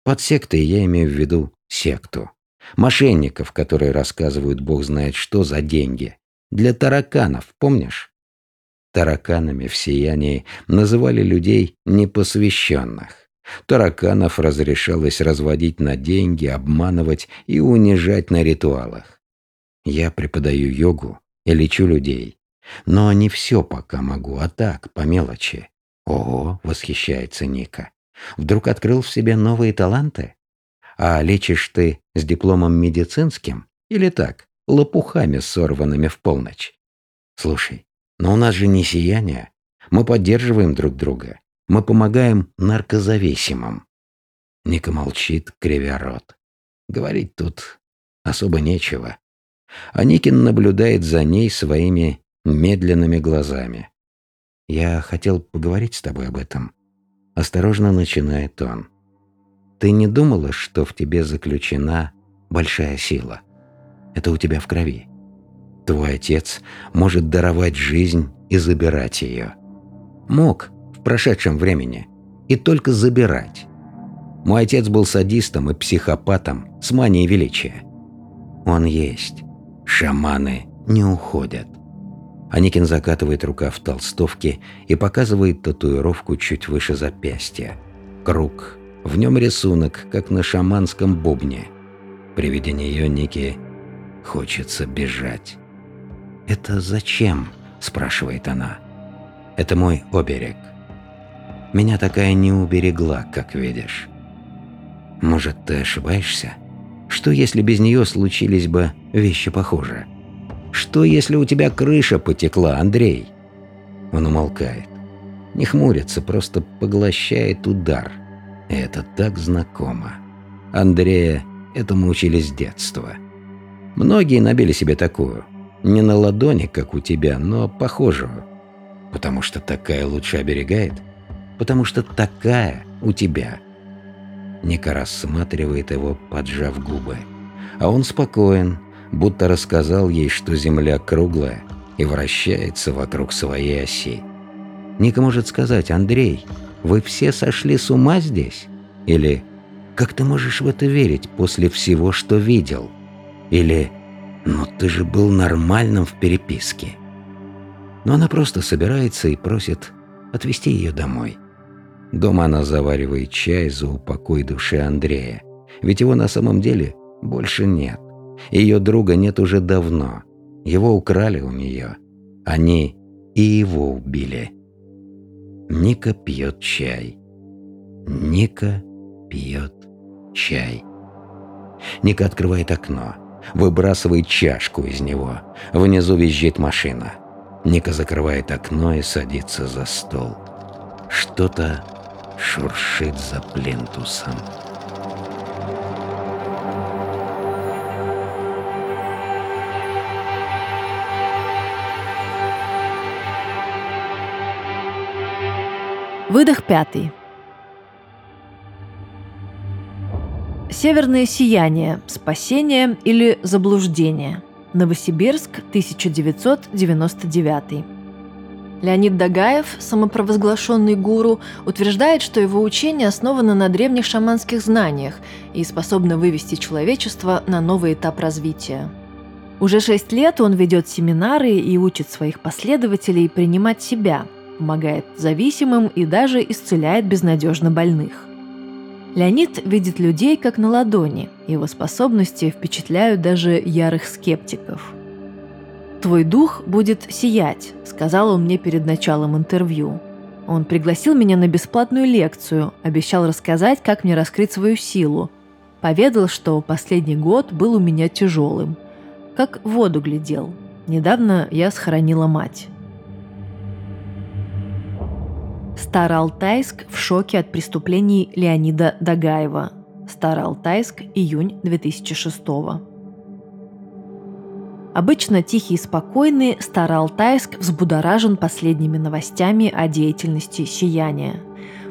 Speaker 1: «Под сектой я имею в виду секту. Мошенников, которые рассказывают бог знает что за деньги. Для тараканов, помнишь? Тараканами в сиянии называли людей непосвященных. Тараканов разрешалось разводить на деньги, обманывать и унижать на ритуалах. Я преподаю йогу и лечу людей. Но не все пока могу, а так, по мелочи. Ого, восхищается Ника. Вдруг открыл в себе новые таланты? А лечишь ты с дипломом медицинским или так, лопухами сорванными в полночь? Слушай, но у нас же не сияние. Мы поддерживаем друг друга. Мы помогаем наркозависимым. Ника молчит, кривя рот. Говорить тут особо нечего. А Никин наблюдает за ней своими медленными глазами. «Я хотел поговорить с тобой об этом». Осторожно начинает он. Ты не думала, что в тебе заключена большая сила? Это у тебя в крови. Твой отец может даровать жизнь и забирать ее. Мог в прошедшем времени. И только забирать. Мой отец был садистом и психопатом с манией величия. Он есть. Шаманы не уходят. Аникин закатывает рука в толстовке и показывает татуировку чуть выше запястья. Круг в нем рисунок, как на шаманском бубне. При виде нее Ники хочется бежать. «Это зачем?» – спрашивает она. «Это мой оберег. Меня такая не уберегла, как видишь. Может, ты ошибаешься? Что, если без нее случились бы вещи похожие? Что, если у тебя крыша потекла, Андрей?» Он умолкает. Не хмурится, просто поглощает удар – это так знакомо. Андрея этому учили с детства. Многие набили себе такую. Не на ладони, как у тебя, но похожую. Потому что такая лучше оберегает. Потому что такая у тебя. Ника рассматривает его, поджав губы. А он спокоен, будто рассказал ей, что Земля круглая и вращается вокруг своей оси. Ника может сказать «Андрей, вы все сошли с ума здесь? Или как ты можешь в это верить после всего, что видел? Или «Но ты же был нормальным в переписке». Но она просто собирается и просит отвезти ее домой. Дома она заваривает чай за упокой души Андрея. Ведь его на самом деле больше нет. Ее друга нет уже давно. Его украли у нее. Они и его убили. Ника пьет чай. Ника пьет чай. Ника открывает окно, выбрасывает чашку из него. Внизу визжит машина. Ника закрывает окно и садится за стол. Что-то шуршит за плинтусом.
Speaker 2: Выдох пятый. Северное сияние, спасение или заблуждение. Новосибирск, 1999. Леонид Дагаев, самопровозглашенный гуру, утверждает, что его учение основано на древних шаманских знаниях и способно вывести человечество на новый этап развития. Уже шесть лет он ведет семинары и учит своих последователей принимать себя – помогает зависимым и даже исцеляет безнадежно больных. Леонид видит людей как на ладони, его способности впечатляют даже ярых скептиков. «Твой дух будет сиять», — сказал он мне перед началом интервью. Он пригласил меня на бесплатную лекцию, обещал рассказать, как мне раскрыть свою силу. Поведал, что последний год был у меня тяжелым. Как в воду глядел. Недавно я схоронила мать. Староалтайск в шоке от преступлений Леонида Дагаева. Староалтайск, июнь 2006 Обычно тихий и спокойный Староалтайск взбудоражен последними новостями о деятельности «Сияния».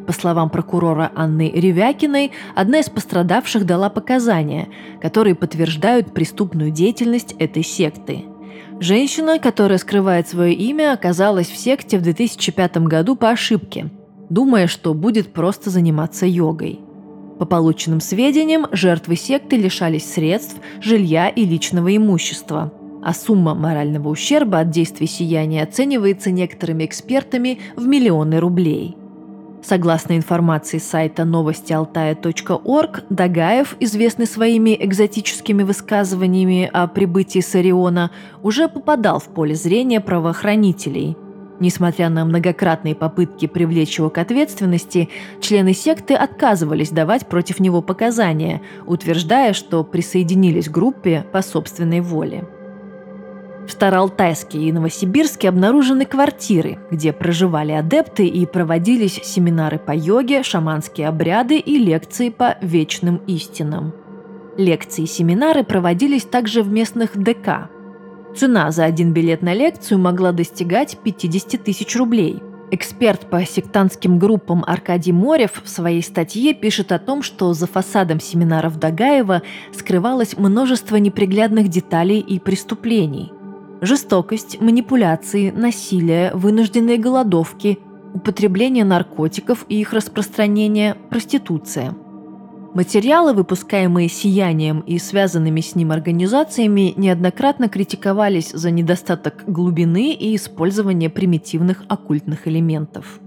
Speaker 2: По словам прокурора Анны Ревякиной, одна из пострадавших дала показания, которые подтверждают преступную деятельность этой секты – Женщина, которая скрывает свое имя, оказалась в секте в 2005 году по ошибке, думая, что будет просто заниматься йогой. По полученным сведениям, жертвы секты лишались средств, жилья и личного имущества, а сумма морального ущерба от действий сияния оценивается некоторыми экспертами в миллионы рублей – Согласно информации сайта новостиалтая.орг, Дагаев, известный своими экзотическими высказываниями о прибытии Сариона, уже попадал в поле зрения правоохранителей. Несмотря на многократные попытки привлечь его к ответственности, члены секты отказывались давать против него показания, утверждая, что присоединились к группе по собственной воле. В Староалтайске и Новосибирске обнаружены квартиры, где проживали адепты и проводились семинары по йоге, шаманские обряды и лекции по вечным истинам. Лекции и семинары проводились также в местных ДК. Цена за один билет на лекцию могла достигать 50 тысяч рублей. Эксперт по сектантским группам Аркадий Морев в своей статье пишет о том, что за фасадом семинаров Дагаева скрывалось множество неприглядных деталей и преступлений – Жестокость, манипуляции, насилие, вынужденные голодовки, употребление наркотиков и их распространение, проституция. Материалы, выпускаемые «Сиянием» и связанными с ним организациями, неоднократно критиковались за недостаток глубины и использование примитивных оккультных элементов.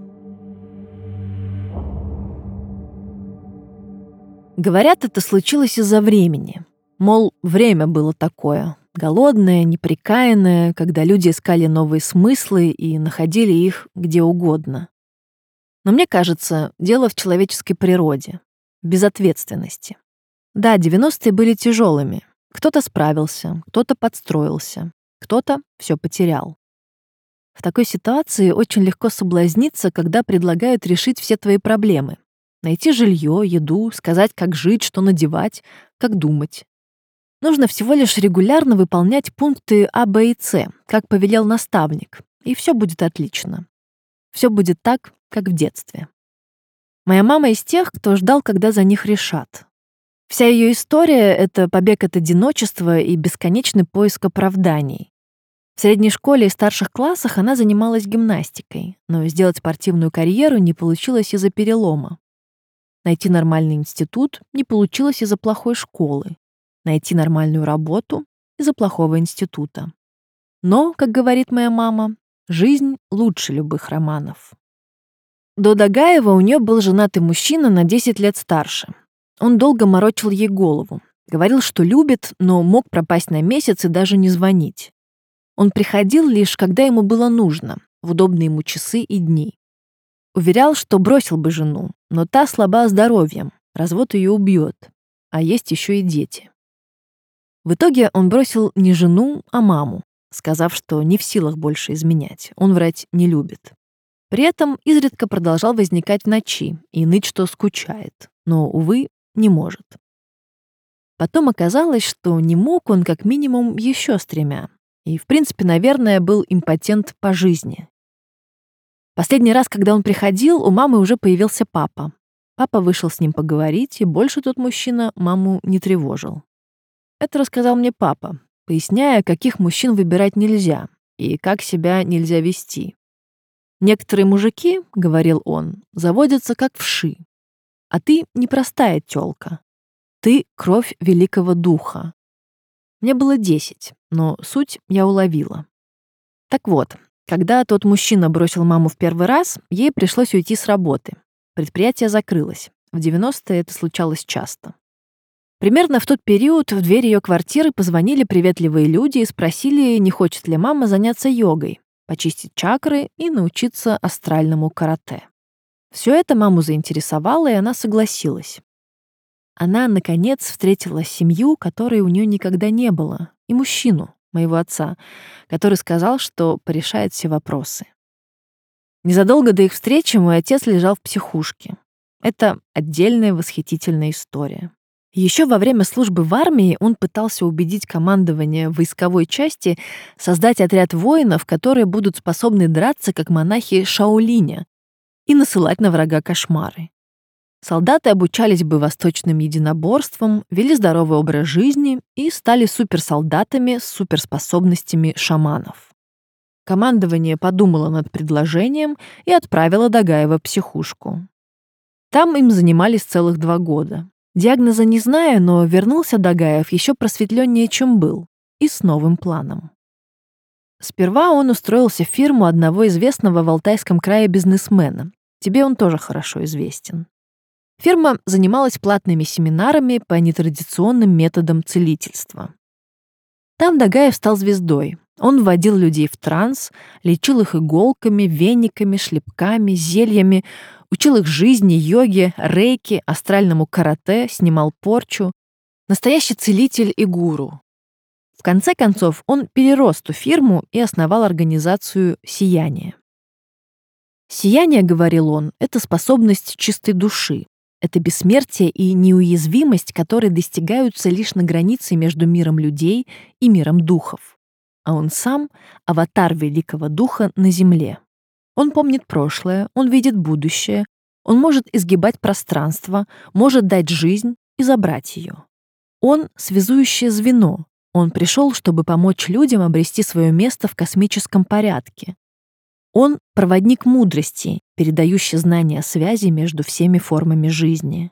Speaker 2: Говорят, это случилось из-за времени. Мол, время было такое, голодная, неприкаянная, когда люди искали новые смыслы и находили их где угодно. Но мне кажется, дело в человеческой природе, безответственности. Да, 90-е были тяжелыми. Кто-то справился, кто-то подстроился, кто-то все потерял. В такой ситуации очень легко соблазниться, когда предлагают решить все твои проблемы. Найти жилье, еду, сказать, как жить, что надевать, как думать. Нужно всего лишь регулярно выполнять пункты А, Б и С, как повелел наставник, и все будет отлично. Все будет так, как в детстве. Моя мама из тех, кто ждал, когда за них решат. Вся ее история — это побег от одиночества и бесконечный поиск оправданий. В средней школе и старших классах она занималась гимнастикой, но сделать спортивную карьеру не получилось из-за перелома. Найти нормальный институт не получилось из-за плохой школы найти нормальную работу из-за плохого института. Но, как говорит моя мама, жизнь лучше любых романов. До Дагаева у нее был женатый мужчина на 10 лет старше. Он долго морочил ей голову. Говорил, что любит, но мог пропасть на месяц и даже не звонить. Он приходил лишь, когда ему было нужно, в удобные ему часы и дни. Уверял, что бросил бы жену, но та слаба здоровьем, развод ее убьет, а есть еще и дети. В итоге он бросил не жену, а маму, сказав, что не в силах больше изменять, он врать не любит. При этом изредка продолжал возникать в ночи и ныть, что скучает, но, увы, не может. Потом оказалось, что не мог он как минимум еще с тремя. И, в принципе, наверное, был импотент по жизни. Последний раз, когда он приходил, у мамы уже появился папа. Папа вышел с ним поговорить, и больше тот мужчина маму не тревожил. Это рассказал мне папа, поясняя, каких мужчин выбирать нельзя и как себя нельзя вести. Некоторые мужики, — говорил он, — заводятся как вши. А ты непростая тёлка. Ты — кровь великого духа. Мне было десять, но суть я уловила. Так вот, когда тот мужчина бросил маму в первый раз, ей пришлось уйти с работы. Предприятие закрылось. В 90-е это случалось часто. Примерно в тот период в дверь ее квартиры позвонили приветливые люди и спросили, не хочет ли мама заняться йогой, почистить чакры и научиться астральному карате. Все это маму заинтересовало, и она согласилась. Она, наконец, встретила семью, которой у нее никогда не было, и мужчину, моего отца, который сказал, что порешает все вопросы. Незадолго до их встречи мой отец лежал в психушке. Это отдельная восхитительная история. Еще во время службы в армии он пытался убедить командование войсковой части создать отряд воинов, которые будут способны драться, как монахи Шаолиня, и насылать на врага кошмары. солдаты обучались бы восточным единоборствам, вели здоровый образ жизни и стали суперсолдатами с суперспособностями шаманов. Командование подумало над предложением и отправило Дагаева психушку. Там им занимались целых два года. Диагноза не знаю, но вернулся Дагаев еще просветленнее, чем был, и с новым планом. Сперва он устроился в фирму одного известного в Алтайском крае бизнесмена. Тебе он тоже хорошо известен. Фирма занималась платными семинарами по нетрадиционным методам целительства. Там Дагаев стал звездой. Он вводил людей в транс, лечил их иголками, вениками, шлепками, зельями, учил их жизни, йоге, рейки, астральному карате, снимал порчу. Настоящий целитель и гуру. В конце концов, он перерос ту фирму и основал организацию «Сияние». «Сияние», — говорил он, — это способность чистой души. Это бессмертие и неуязвимость, которые достигаются лишь на границе между миром людей и миром духов. А он сам — аватар великого духа на земле. Он помнит прошлое, он видит будущее, он может изгибать пространство, может дать жизнь и забрать ее. Он — связующее звено. Он пришел, чтобы помочь людям обрести свое место в космическом порядке. Он — проводник мудрости, передающий знания связи между всеми формами жизни.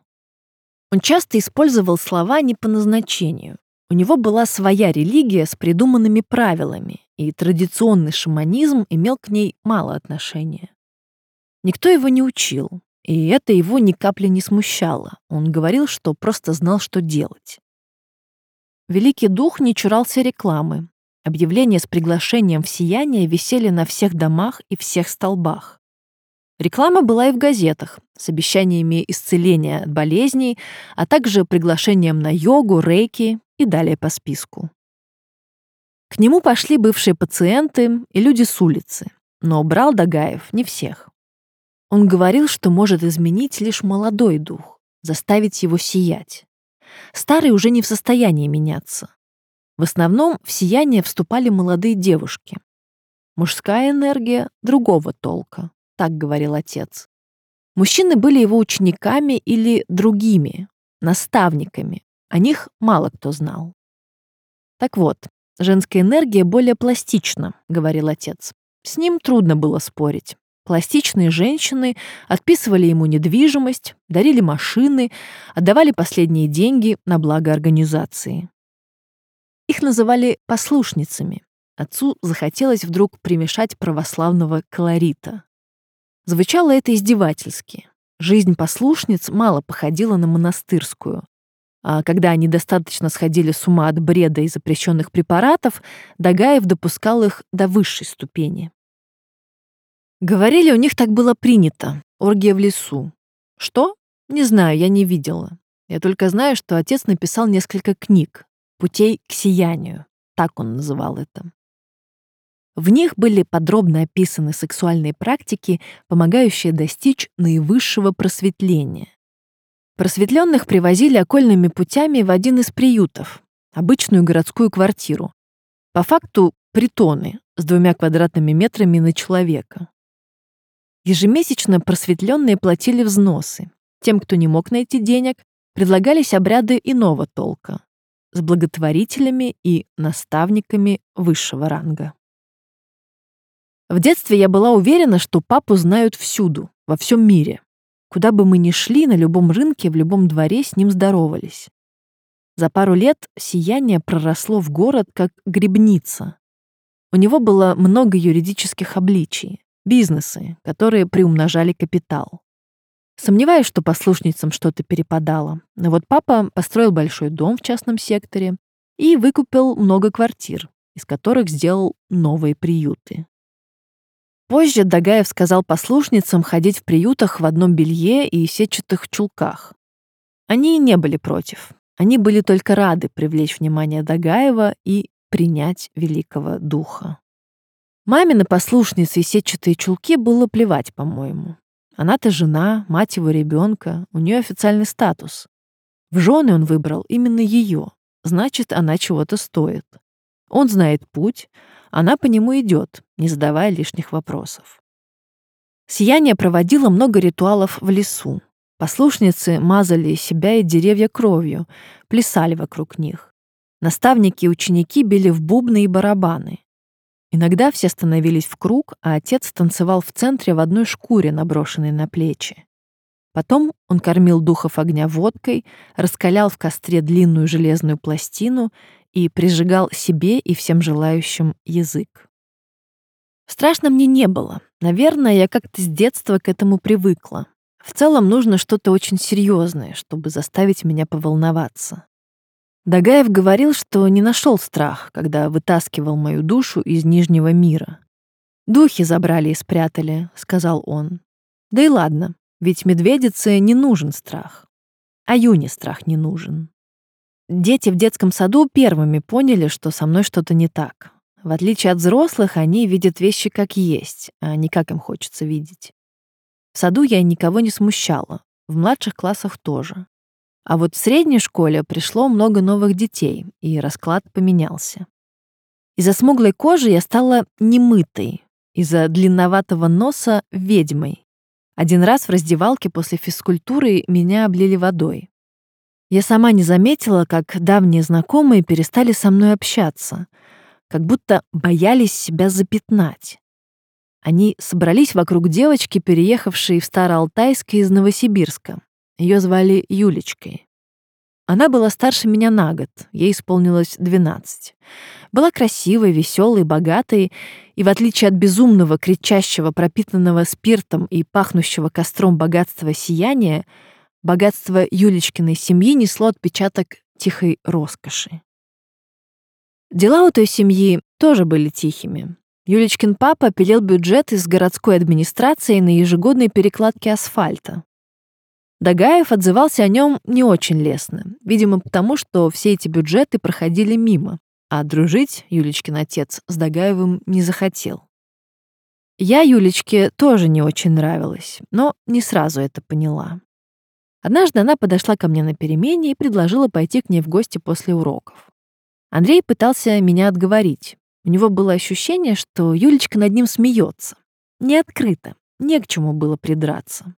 Speaker 2: Он часто использовал слова не по назначению. У него была своя религия с придуманными правилами, и традиционный шаманизм имел к ней мало отношения. Никто его не учил, и это его ни капли не смущало. Он говорил, что просто знал, что делать. Великий Дух не чурался рекламы. Объявления с приглашением в сияние висели на всех домах и всех столбах. Реклама была и в газетах с обещаниями исцеления от болезней, а также приглашением на йогу, рейки и далее по списку. К нему пошли бывшие пациенты и люди с улицы, но брал Дагаев не всех. Он говорил, что может изменить лишь молодой дух, заставить его сиять. Старый уже не в состоянии меняться. В основном в сияние вступали молодые девушки. Мужская энергия другого толка, так говорил отец. Мужчины были его учениками или другими, наставниками. О них мало кто знал. Так вот, Женская энергия более пластична, говорил отец. С ним трудно было спорить. Пластичные женщины отписывали ему недвижимость, дарили машины, отдавали последние деньги на благо организации. Их называли послушницами. Отцу захотелось вдруг примешать православного колорита. Звучало это издевательски. Жизнь послушниц мало походила на монастырскую. А когда они достаточно сходили с ума от бреда и запрещенных препаратов, Дагаев допускал их до высшей ступени. Говорили, у них так было принято. Оргия в лесу. Что? Не знаю, я не видела. Я только знаю, что отец написал несколько книг «Путей к сиянию». Так он называл это. В них были подробно описаны сексуальные практики, помогающие достичь наивысшего просветления. Просветленных привозили окольными путями в один из приютов, обычную городскую квартиру. По факту притоны с двумя квадратными метрами на человека. Ежемесячно просветленные платили взносы. Тем, кто не мог найти денег, предлагались обряды иного толка с благотворителями и наставниками высшего ранга. В детстве я была уверена, что папу знают всюду, во всем мире. Куда бы мы ни шли, на любом рынке, в любом дворе с ним здоровались. За пару лет сияние проросло в город как грибница. У него было много юридических обличий, бизнесы, которые приумножали капитал. Сомневаюсь, что послушницам что-то перепадало. Но вот папа построил большой дом в частном секторе и выкупил много квартир, из которых сделал новые приюты. Позже Дагаев сказал послушницам ходить в приютах в одном белье и сетчатых чулках. Они не были против. Они были только рады привлечь внимание Дагаева и принять великого духа. Маме на послушницы и сетчатые чулки было плевать, по-моему. Она-то жена, мать его ребенка, у нее официальный статус. В жены он выбрал именно ее, значит, она чего-то стоит. Он знает путь, она по нему идет, не задавая лишних вопросов. Сияние проводило много ритуалов в лесу. Послушницы мазали себя и деревья кровью, плясали вокруг них. Наставники и ученики били в бубны и барабаны. Иногда все становились в круг, а отец танцевал в центре в одной шкуре, наброшенной на плечи. Потом он кормил духов огня водкой, раскалял в костре длинную железную пластину и прижигал себе и всем желающим язык. Страшно мне не было. Наверное, я как-то с детства к этому привыкла. В целом нужно что-то очень серьезное, чтобы заставить меня поволноваться. Дагаев говорил, что не нашел страх, когда вытаскивал мою душу из Нижнего мира. «Духи забрали и спрятали», — сказал он. «Да и ладно, ведь медведице не нужен страх. А Юне страх не нужен». Дети в детском саду первыми поняли, что со мной что-то не так. В отличие от взрослых, они видят вещи как есть, а не как им хочется видеть. В саду я никого не смущала, в младших классах тоже. А вот в средней школе пришло много новых детей, и расклад поменялся. Из-за смуглой кожи я стала немытой, из-за длинноватого носа — ведьмой. Один раз в раздевалке после физкультуры меня облили водой. Я сама не заметила, как давние знакомые перестали со мной общаться, как будто боялись себя запятнать. Они собрались вокруг девочки, переехавшей в Староалтайск из Новосибирска. Ее звали Юлечкой. Она была старше меня на год, ей исполнилось 12. Была красивой, веселой, богатой, и в отличие от безумного, кричащего, пропитанного спиртом и пахнущего костром богатства сияния, богатство Юлечкиной семьи несло отпечаток тихой роскоши. Дела у той семьи тоже были тихими. Юлечкин папа пилил бюджет из городской администрации на ежегодной перекладке асфальта. Дагаев отзывался о нем не очень лестно, видимо, потому что все эти бюджеты проходили мимо, а дружить Юлечкин отец с Дагаевым не захотел. Я Юлечке тоже не очень нравилась, но не сразу это поняла. Однажды она подошла ко мне на перемене и предложила пойти к ней в гости после уроков. Андрей пытался меня отговорить. У него было ощущение, что Юлечка над ним смеется. Не открыто, не к чему было придраться.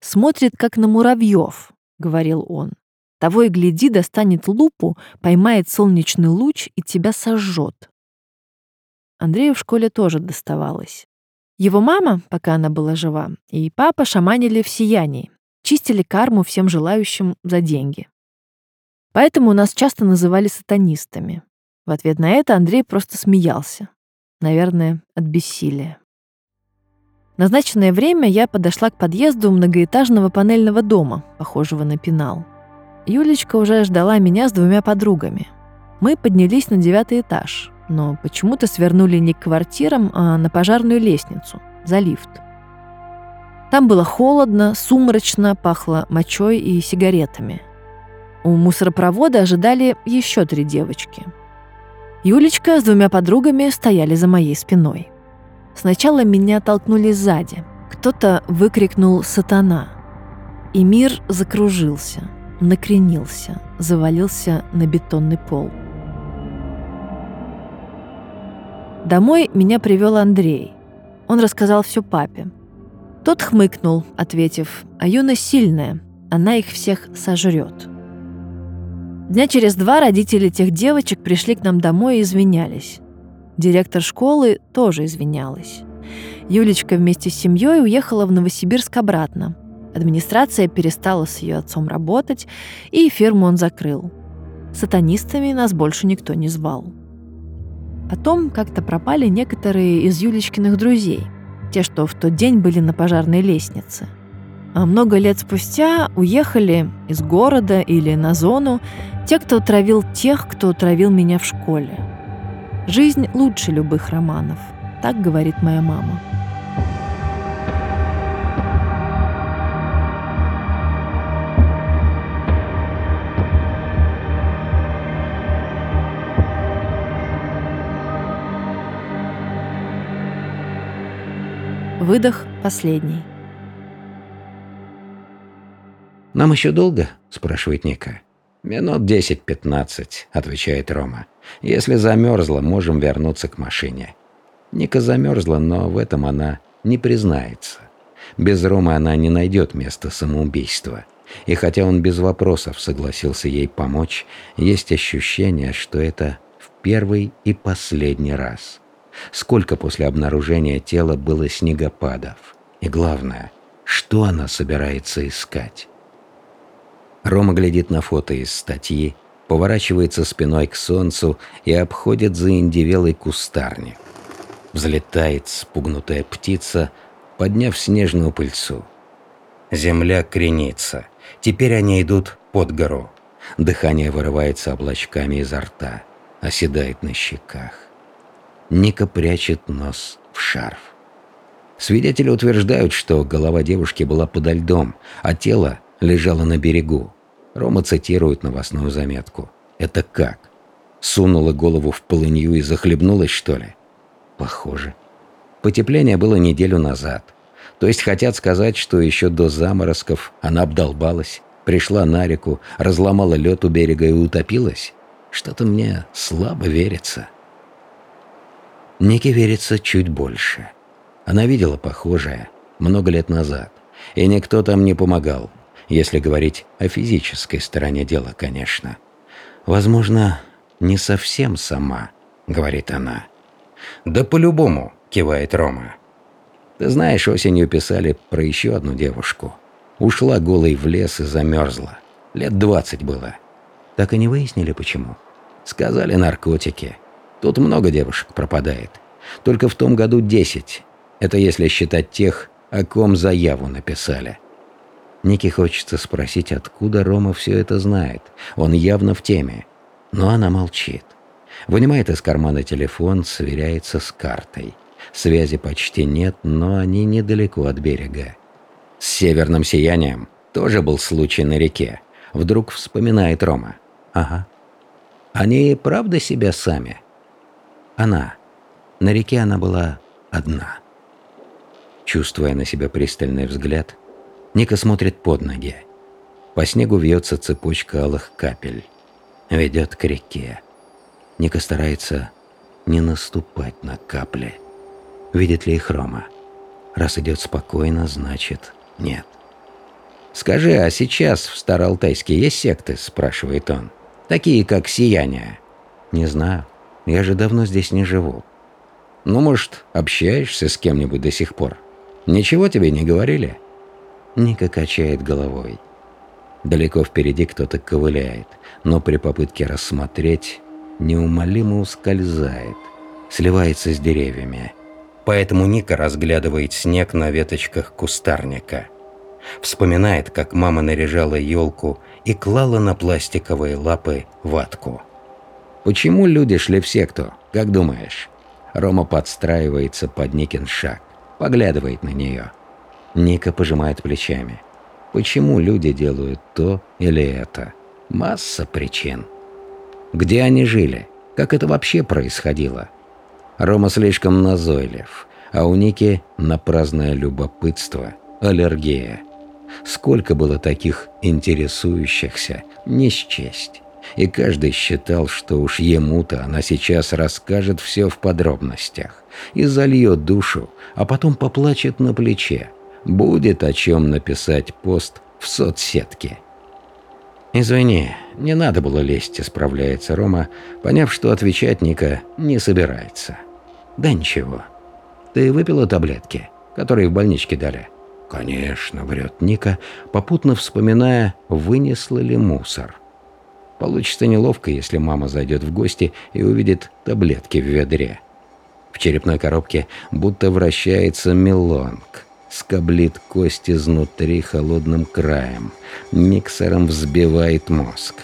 Speaker 2: Смотрит, как на муравьев, говорил он. Того и гляди, достанет лупу, поймает солнечный луч и тебя сожжет. Андрею в школе тоже доставалось. Его мама, пока она была жива, и папа шаманили в сиянии, чистили карму всем желающим за деньги. Поэтому нас часто называли сатанистами. В ответ на это Андрей просто смеялся. Наверное, от бессилия назначенное время я подошла к подъезду многоэтажного панельного дома, похожего на пенал. Юлечка уже ждала меня с двумя подругами. Мы поднялись на девятый этаж, но почему-то свернули не к квартирам, а на пожарную лестницу, за лифт. Там было холодно, сумрачно, пахло мочой и сигаретами. У мусоропровода ожидали еще три девочки. Юлечка с двумя подругами стояли за моей спиной. Сначала меня толкнули сзади. Кто-то выкрикнул «Сатана!» И мир закружился, накренился, завалился на бетонный пол. Домой меня привел Андрей. Он рассказал все папе. Тот хмыкнул, ответив, а Юна сильная, она их всех сожрет. Дня через два родители тех девочек пришли к нам домой и извинялись. Директор школы тоже извинялась. Юлечка вместе с семьей уехала в Новосибирск обратно. Администрация перестала с ее отцом работать, и фирму он закрыл. Сатанистами нас больше никто не звал. Потом как-то пропали некоторые из Юлечкиных друзей, те, что в тот день были на пожарной лестнице. А много лет спустя уехали из города или на зону те, кто травил тех, кто травил меня в школе. Жизнь лучше любых романов, так говорит моя мама. Выдох последний.
Speaker 1: «Нам еще долго?» – спрашивает Ника. «Минут десять-пятнадцать», — отвечает Рома. «Если замерзла, можем вернуться к машине». Ника замерзла, но в этом она не признается. Без Ромы она не найдет места самоубийства. И хотя он без вопросов согласился ей помочь, есть ощущение, что это в первый и последний раз. Сколько после обнаружения тела было снегопадов? И главное, что она собирается искать? Рома глядит на фото из статьи, поворачивается спиной к солнцу и обходит заиндевелый кустарник. Взлетает спугнутая птица, подняв снежную пыльцу. Земля кренится. Теперь они идут под гору. Дыхание вырывается облачками изо рта, оседает на щеках. Ника прячет нос в шарф. Свидетели утверждают, что голова девушки была подо льдом, а тело лежало на берегу. Рома цитирует новостную заметку. «Это как? Сунула голову в полынью и захлебнулась, что ли?» Похоже. Потепление было неделю назад. То есть хотят сказать, что еще до заморозков она обдолбалась, пришла на реку, разломала лед у берега и утопилась? Что-то мне слабо верится. Нике верится чуть больше. Она видела похожее много лет назад, и никто там не помогал, если говорить о физической стороне дела, конечно. Возможно, не совсем сама, говорит она. «Да по-любому», – кивает Рома. «Ты знаешь, осенью писали про еще одну девушку. Ушла голой в лес и замерзла. Лет двадцать было. Так и не выяснили, почему. Сказали наркотики. Тут много девушек пропадает. Только в том году десять. Это если считать тех, о ком заяву написали». Нике хочется спросить, откуда Рома все это знает. Он явно в теме. Но она молчит. Вынимает из кармана телефон, сверяется с картой. Связи почти нет, но они недалеко от берега. С северным сиянием тоже был случай на реке. Вдруг вспоминает Рома. Ага. Они правда себя сами? Она. На реке она была одна. Чувствуя на себя пристальный взгляд, Ника смотрит под ноги. По снегу вьется цепочка алых капель. Ведет к реке. Ника старается не наступать на капли. Видит ли их Рома? Раз идет спокойно, значит нет. «Скажи, а сейчас в Староалтайске есть секты?» – спрашивает он. «Такие, как Сияние». «Не знаю. Я же давно здесь не живу». «Ну, может, общаешься с кем-нибудь до сих пор? Ничего тебе не говорили?» Ника качает головой. Далеко впереди кто-то ковыляет, но при попытке рассмотреть неумолимо ускользает, сливается с деревьями. Поэтому Ника разглядывает снег на веточках кустарника. Вспоминает, как мама наряжала елку и клала на пластиковые лапы ватку. «Почему люди шли в секту, как думаешь?» Рома подстраивается под Никин шаг, поглядывает на нее. Ника пожимает плечами. «Почему люди делают то или это? Масса причин». Где они жили? Как это вообще происходило? Рома слишком назойлив, а у Ники на праздное любопытство аллергия. Сколько было таких интересующихся, не счесть. И каждый считал, что уж ему-то она сейчас расскажет все в подробностях и зальет душу, а потом поплачет на плече. Будет о чем написать пост в соцсетке. «Извини, не надо было лезть», – исправляется Рома, поняв, что отвечать Ника не собирается. «Да ничего. Ты выпила таблетки, которые в больничке дали?» «Конечно», – врет Ника, попутно вспоминая, вынесла ли мусор. Получится неловко, если мама зайдет в гости и увидит таблетки в ведре. В черепной коробке будто вращается мелонг – скоблит кость изнутри холодным краем, миксером взбивает мозг.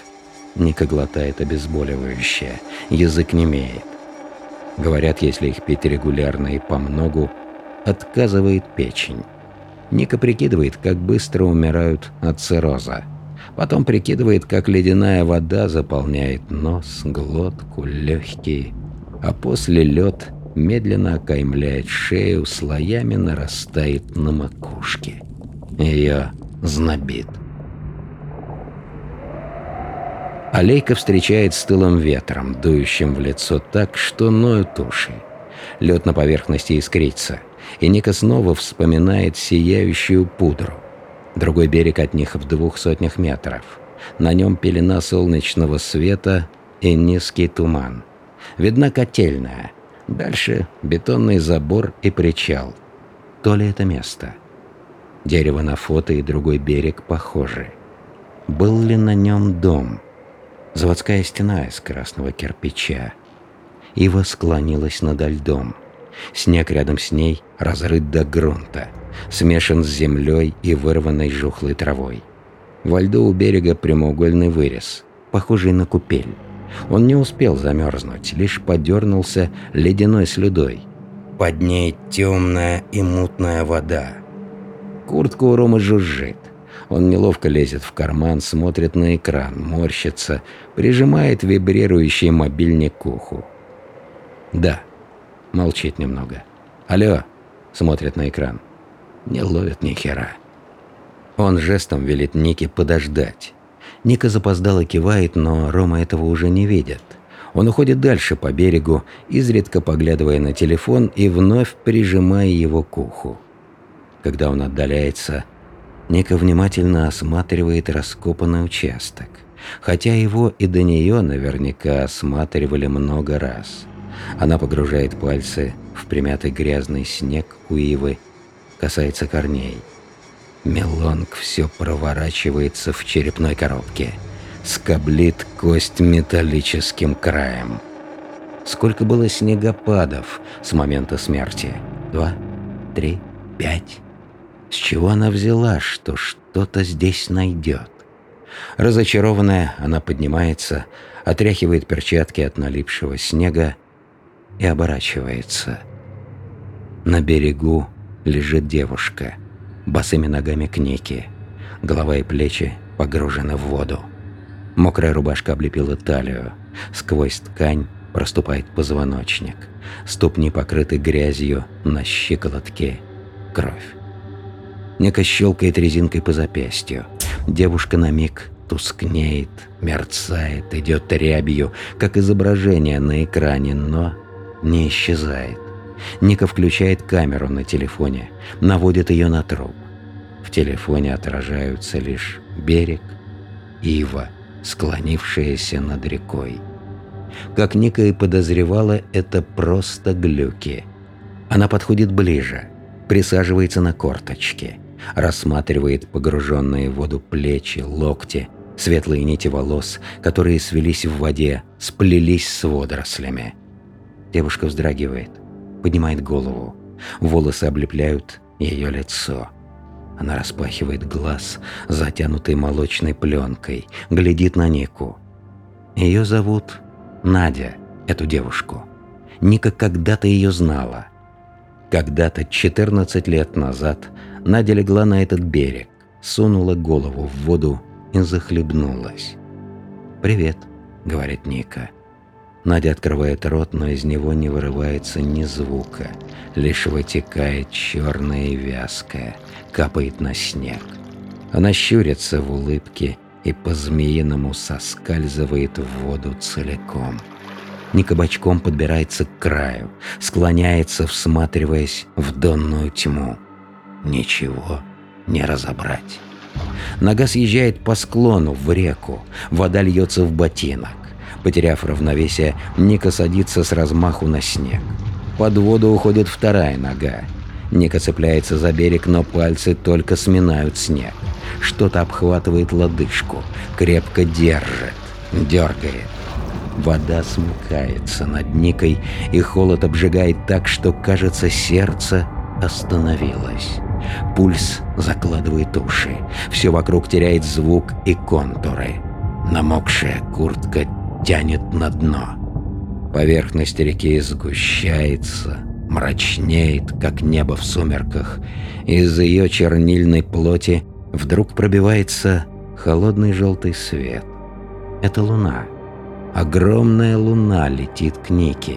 Speaker 1: Ника глотает обезболивающее, язык не имеет. Говорят, если их пить регулярно и помногу, отказывает печень. Ника прикидывает, как быстро умирают от цирроза. Потом прикидывает, как ледяная вода заполняет нос, глотку, легкие. А после лед медленно окаймляет шею, слоями нарастает на макушке. Ее знобит. Алейка встречает стылым ветром, дующим в лицо так, что ноют уши. Лед на поверхности искрится. и Ника снова вспоминает сияющую пудру. Другой берег от них в двух сотнях метров. На нем пелена солнечного света и низкий туман. Видна котельная. Дальше бетонный забор и причал. То ли это место? Дерево на фото и другой берег похожи. Был ли на нем дом? Заводская стена из красного кирпича. Ива склонилась над льдом. Снег рядом с ней разрыт до грунта, смешан с землей и вырванной жухлой травой. Во льду у берега прямоугольный вырез, похожий на купель. Он не успел замерзнуть, лишь подернулся ледяной слюдой. Под ней темная и мутная вода. Куртка у Ромы жужжит. Он неловко лезет в карман, смотрит на экран, морщится, прижимает вибрирующий мобильник к уху. «Да». Молчит немного. «Алло», смотрит на экран. Не ловит ни хера. Он жестом велит Нике подождать. Ника запоздало кивает, но Рома этого уже не видит. Он уходит дальше по берегу, изредка поглядывая на телефон и вновь прижимая его к уху. Когда он отдаляется, Ника внимательно осматривает раскопанный участок, хотя его и до нее наверняка осматривали много раз. Она погружает пальцы в примятый грязный снег у ивы, касается корней. Мелонг все проворачивается в черепной коробке, скоблит кость металлическим краем. Сколько было снегопадов с момента смерти? Два? Три? Пять? С чего она взяла, что что-то здесь найдет? Разочарованная, она поднимается, отряхивает перчатки от налипшего снега и оборачивается. На берегу лежит девушка, босыми ногами к Нике. Голова и плечи погружены в воду. Мокрая рубашка облепила талию. Сквозь ткань проступает позвоночник. Ступни покрыты грязью, на щиколотке кровь. Ника щелкает резинкой по запястью. Девушка на миг тускнеет, мерцает, идет рябью, как изображение на экране, но не исчезает. Ника включает камеру на телефоне, наводит ее на труп. В телефоне отражаются лишь берег, ива, склонившаяся над рекой. Как Ника и подозревала, это просто глюки. Она подходит ближе, присаживается на корточки, рассматривает погруженные в воду плечи, локти, светлые нити волос, которые свелись в воде, сплелись с водорослями – Девушка вздрагивает, поднимает голову. Волосы облепляют ее лицо. Она распахивает глаз, затянутый молочной пленкой, глядит на Нику. Ее зовут Надя, эту девушку. Ника когда-то ее знала. Когда-то, 14 лет назад, Надя легла на этот берег, сунула голову в воду и захлебнулась. «Привет», — говорит Ника. Надя открывает рот, но из него не вырывается ни звука. Лишь вытекает черное и вязкое, капает на снег. Она щурится в улыбке и по-змеиному соскальзывает в воду целиком. Ника бочком подбирается к краю, склоняется, всматриваясь в донную тьму. Ничего не разобрать. Нога съезжает по склону в реку, вода льется в ботинок. Потеряв равновесие, Ника садится с размаху на снег. Под воду уходит вторая нога. Ника цепляется за берег, но пальцы только сминают снег. Что-то обхватывает лодыжку, крепко держит, дергает. Вода смыкается над Никой, и холод обжигает так, что, кажется, сердце остановилось. Пульс закладывает уши. Все вокруг теряет звук и контуры. Намокшая куртка тянет на дно. Поверхность реки сгущается, мрачнеет, как небо в сумерках. Из ее чернильной плоти вдруг пробивается холодный желтый свет. Это луна. Огромная луна летит к Нике.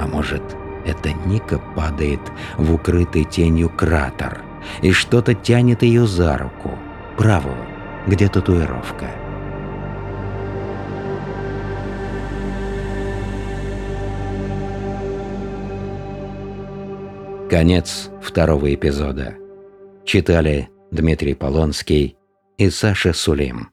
Speaker 1: А может, это Ника падает в укрытый тенью кратер, и что-то тянет ее за руку, правую, где татуировка. Конец второго эпизода. Читали Дмитрий Полонский и Саша Сулим.